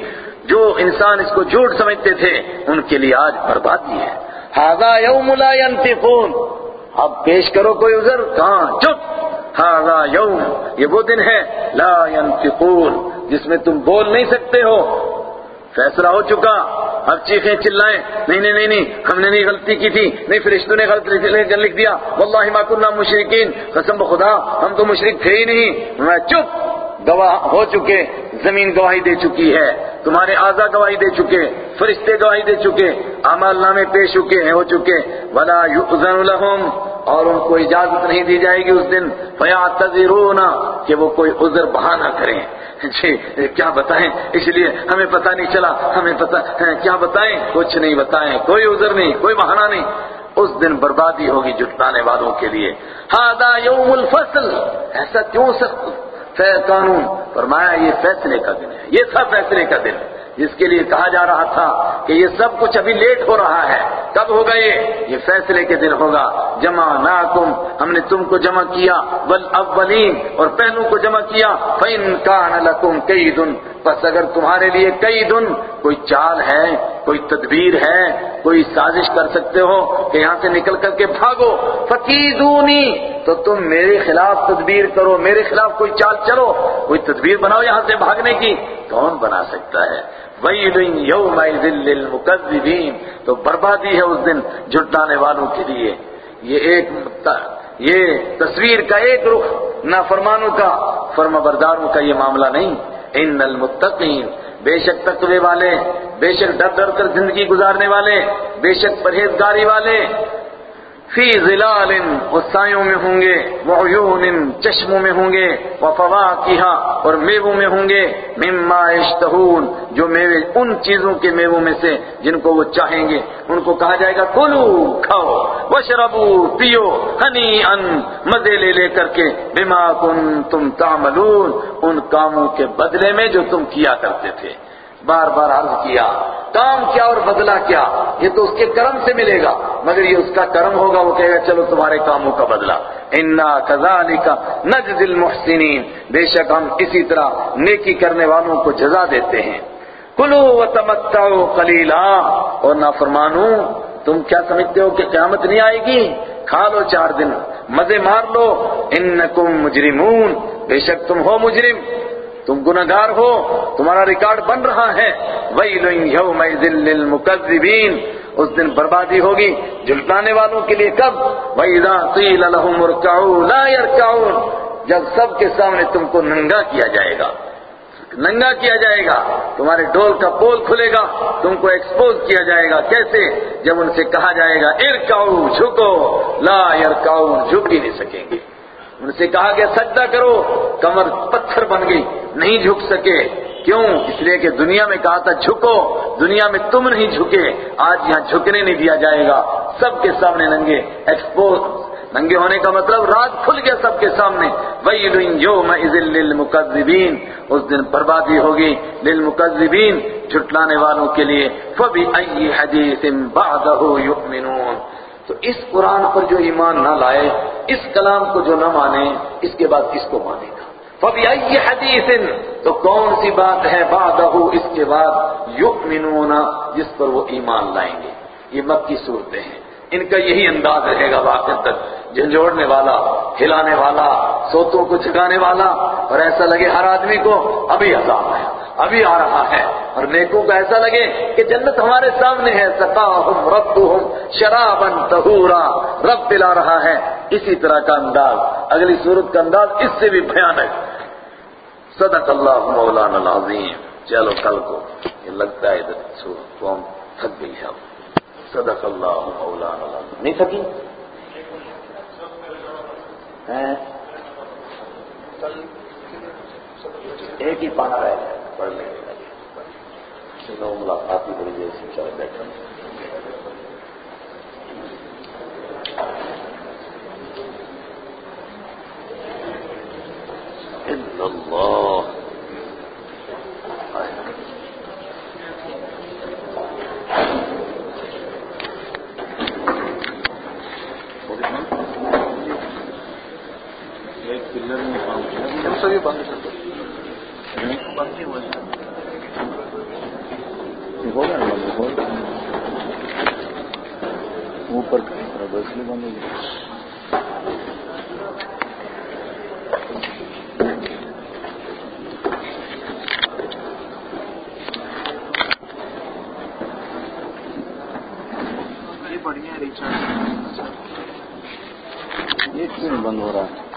[SPEAKER 1] جو انسان اس کو جھوٹ سمجھتے تھے، ان کے لیے آج بربادی ہے۔ ہاذا یوم لا ينطقون اب پیش کرو کوئی عذر۔ کہاں؟ چپ۔ ہاذا یوم۔ یہ وہ دن ہے۔ لا ينطقون جس میں تم بول نہیں سکتے ہو۔ فیصلہ ہو چکا۔ اب چیخیں چلائیں نہیں نہیں نہیں ہم نے نہیں غلطی کی تھی. نہیں، فرشتوں نے غلط لکھ دیا. واللہ ما کننا مشرکین. قسم بخدا ہم تو مشرک تھے ہی نہیں. میں چپ گواہ ہو چکے، زمین گواہی دے چکی ہے. تمہارے آزا گواہی دے چکے، فرشتے گواہی دے چکے، اعمال نامے پیش چکے ہیں، ہو چکے. ولا یؤذن لهم اور ان کو اجازت نہیں دی جائے گی اس دن۔ فیعتذرون کہ وہ کوئی عذر بہانہ کریں۔ جی کیا بتائیں؟ اس لیے ہمیں پتہ نہیں چلا۔ ہمیں پتہ ہاں، کیا بتائیں؟ کچھ نہیں بتائیں۔ کوئی عذر نہیں، کوئی بہانہ نہیں۔ اس دن بربادی ہوگی جٹلانے والوں کے لیے۔ ہاں یوم الفصل۔ ایسا کیوں سخت؟ قانون۔ فرمایا، یہ فیصلے کا دن ہے۔ یہ تھا فیصلے کا دن۔ جس کے لیے کہا جا رہا تھا کہ یہ سب کچھ ابھی لیٹ ہو رہا ہے، کب ہوگا یہ یہ فیصلے کے دن ہوگا۔ جمع ناکم ہم نے تم کو جمع کیا بل اولین اور پہلو کو جمع کیا۔ فَإِن كَانَ لَكُمْ كَيْدٌ بس اگر تمہارے لیے کئی دن کوئی چال ہے، کوئی تدبیر ہے، کوئی سازش کر سکتے ہو کہ یہاں سے نکل کر کے بھاگو۔ فقیدونی، تو تم میرے خلاف تدبیر کرو، میرے خلاف کوئی چال چلو، کوئی تدبیر بناؤ یہاں سے بھاگنے کی۔ کون بنا سکتا ہے؟ وَيْلٌ يَوْمَئِذٍ لِّلْمُكَذِّبِينَ۔ تو بربادی ہے اس دن جھٹلانے والوں کے لیے۔ یہ ایک یہ تصویر کا ایک رخ، نافرمانوں کا فرما برداروں کا یہ معاملہ نہیں۔ ان المتقین بے شک تقوی والے، بے شک ڈر ڈر کر زندگی گزارنے والے، بے شک پرہیزگاری والے۔ فی ظلال سایوں میں ہوں گے وعیون چشموں میں ہوں گے وفواکہ اور میووں میں ہوں گے، مما اشتہون جو میوے، ان چیزوں کے میووں میں سے جن کو وہ چاہیں گے۔ ان کو کہا جائے گا، کلو، کھاؤ، وشربو، پیو ہنی ان مزے لے لے کر کے، بما کنتم تعملون، ان کاموں کے بدلے میں جو تم کیا کرتے تھے۔ بار بار عرض کیا، کام کیا اور بدلہ کیا، یہ تو اس کے کرم سے ملے گا، مگر یہ اس کا کرم ہوگا، وہ کہے گا، چلو تمہارے کاموں کا بدلہ۔ انا كذلك نجزي المحسنين۔ بے شک ہم اسی طرح نیکی کرنے والوں کو جزا دیتے ہیں۔ کلو و تمتعوا قلیلا۔ اور نافرمانو تم کیا سمجھتے ہو کہ قیامت نہیں آئے گی؟ کھا لو چار دن، مزے مار لو۔ انکم مجرمون۔ بے شک تم ہو مجرم۔ تم گناہگار ہو، تمہارا ریکارڈ بن رہا ہے۔ وَيْلٌ يَوْمَئِذٍ اس دن بربادی ہوگی جھلٹانے والوں کے لیے کب؟ وَإِذَا قِيلَ لَهُمُ ارْكَعُوا لَا يَرْكَعُونَ، جب سب کے سامنے تم کو ننگا کیا جائے گا۔ ننگا کیا جائے گا، تمہارے ڈول کا پول کھلے گا، تم کو ایکسپوز کیا جائے گا۔ کیسے؟ جب ان سے کہا جائے گا ارکاؤ جھکو۔ لا یرکاؤ جھک ہی نہیں سکیں گے۔ ان سے کہا گیا سجدہ کرو، کمر پتھر بن گئی، نہیں جھک سکے۔ کیوں؟ اس لیے کہ دنیا میں کہا تھا، جھکو۔ دنیا میں تم نہیں جھکے، آج یہاں جھکنے نہیں دیا جائے گا۔ سب کے سامنے ننگے ایکسپوز ننگے ہونے کا مطلب رات کھل گیا سب کے سامنے۔ وَيْلٌ اس دن بربادی ہوگی للمکذبین، جھٹلانے والوں کے لیے۔ فَبِأَيِّ حَدِيثٍ بَعْدَهُ يُؤْمِنُونَ تو اس قرآن پر جو ایمان نہ لائے، اس کلام کو جو نہ مانے، اس کے بعد کس کو مانے گا؟ فَبِأَيِّ حَدِيثٍ، تو کون سی بات ہے بَعْدَهُ؟ اس کے بعد یؤمنون جس پر وہ ایمان لائیں گے۔ یہ مکی صورتیں ہیں۔ ان کا یہی انداز رہے گا واقع تک۔ جھنجھوڑنے والا، ہلانے والا، سوتوں کو جگانے والا، اور ایسا لگے ہر آدمی کو ابھی عذاب ہے ابھی آ رہا ہے۔ اور نیکوں کو ایسا لگے کہ جنت ہمارے سامنے ہے۔ سقاہم ربہم شرابا طہورا۔ رب پلا رہا ہے۔ اسی طرح کا انداز۔ اگلی صورت کا انداز اس سے بھی بھیانک۔ صدق اللہ مولانا العظیم۔ چلو کل کو۔ یہ لگتا ہے ادھر صورت کو ہم تھک گئی ہے صدق اللہ مولانا العظیم۔ نہیں تھکی؟ ایک ہی پانا رہ گیا۔ پڑھ لیں۔ گے چلو ملاقات ہی بڑی دیر سے چل بیٹھے الا اللہ۔
[SPEAKER 2] ایک پلر میں کام کیا۔ سبھی بند کر دو بند نہیں ہوا
[SPEAKER 3] ہو گیا نا بند ہو گیا۔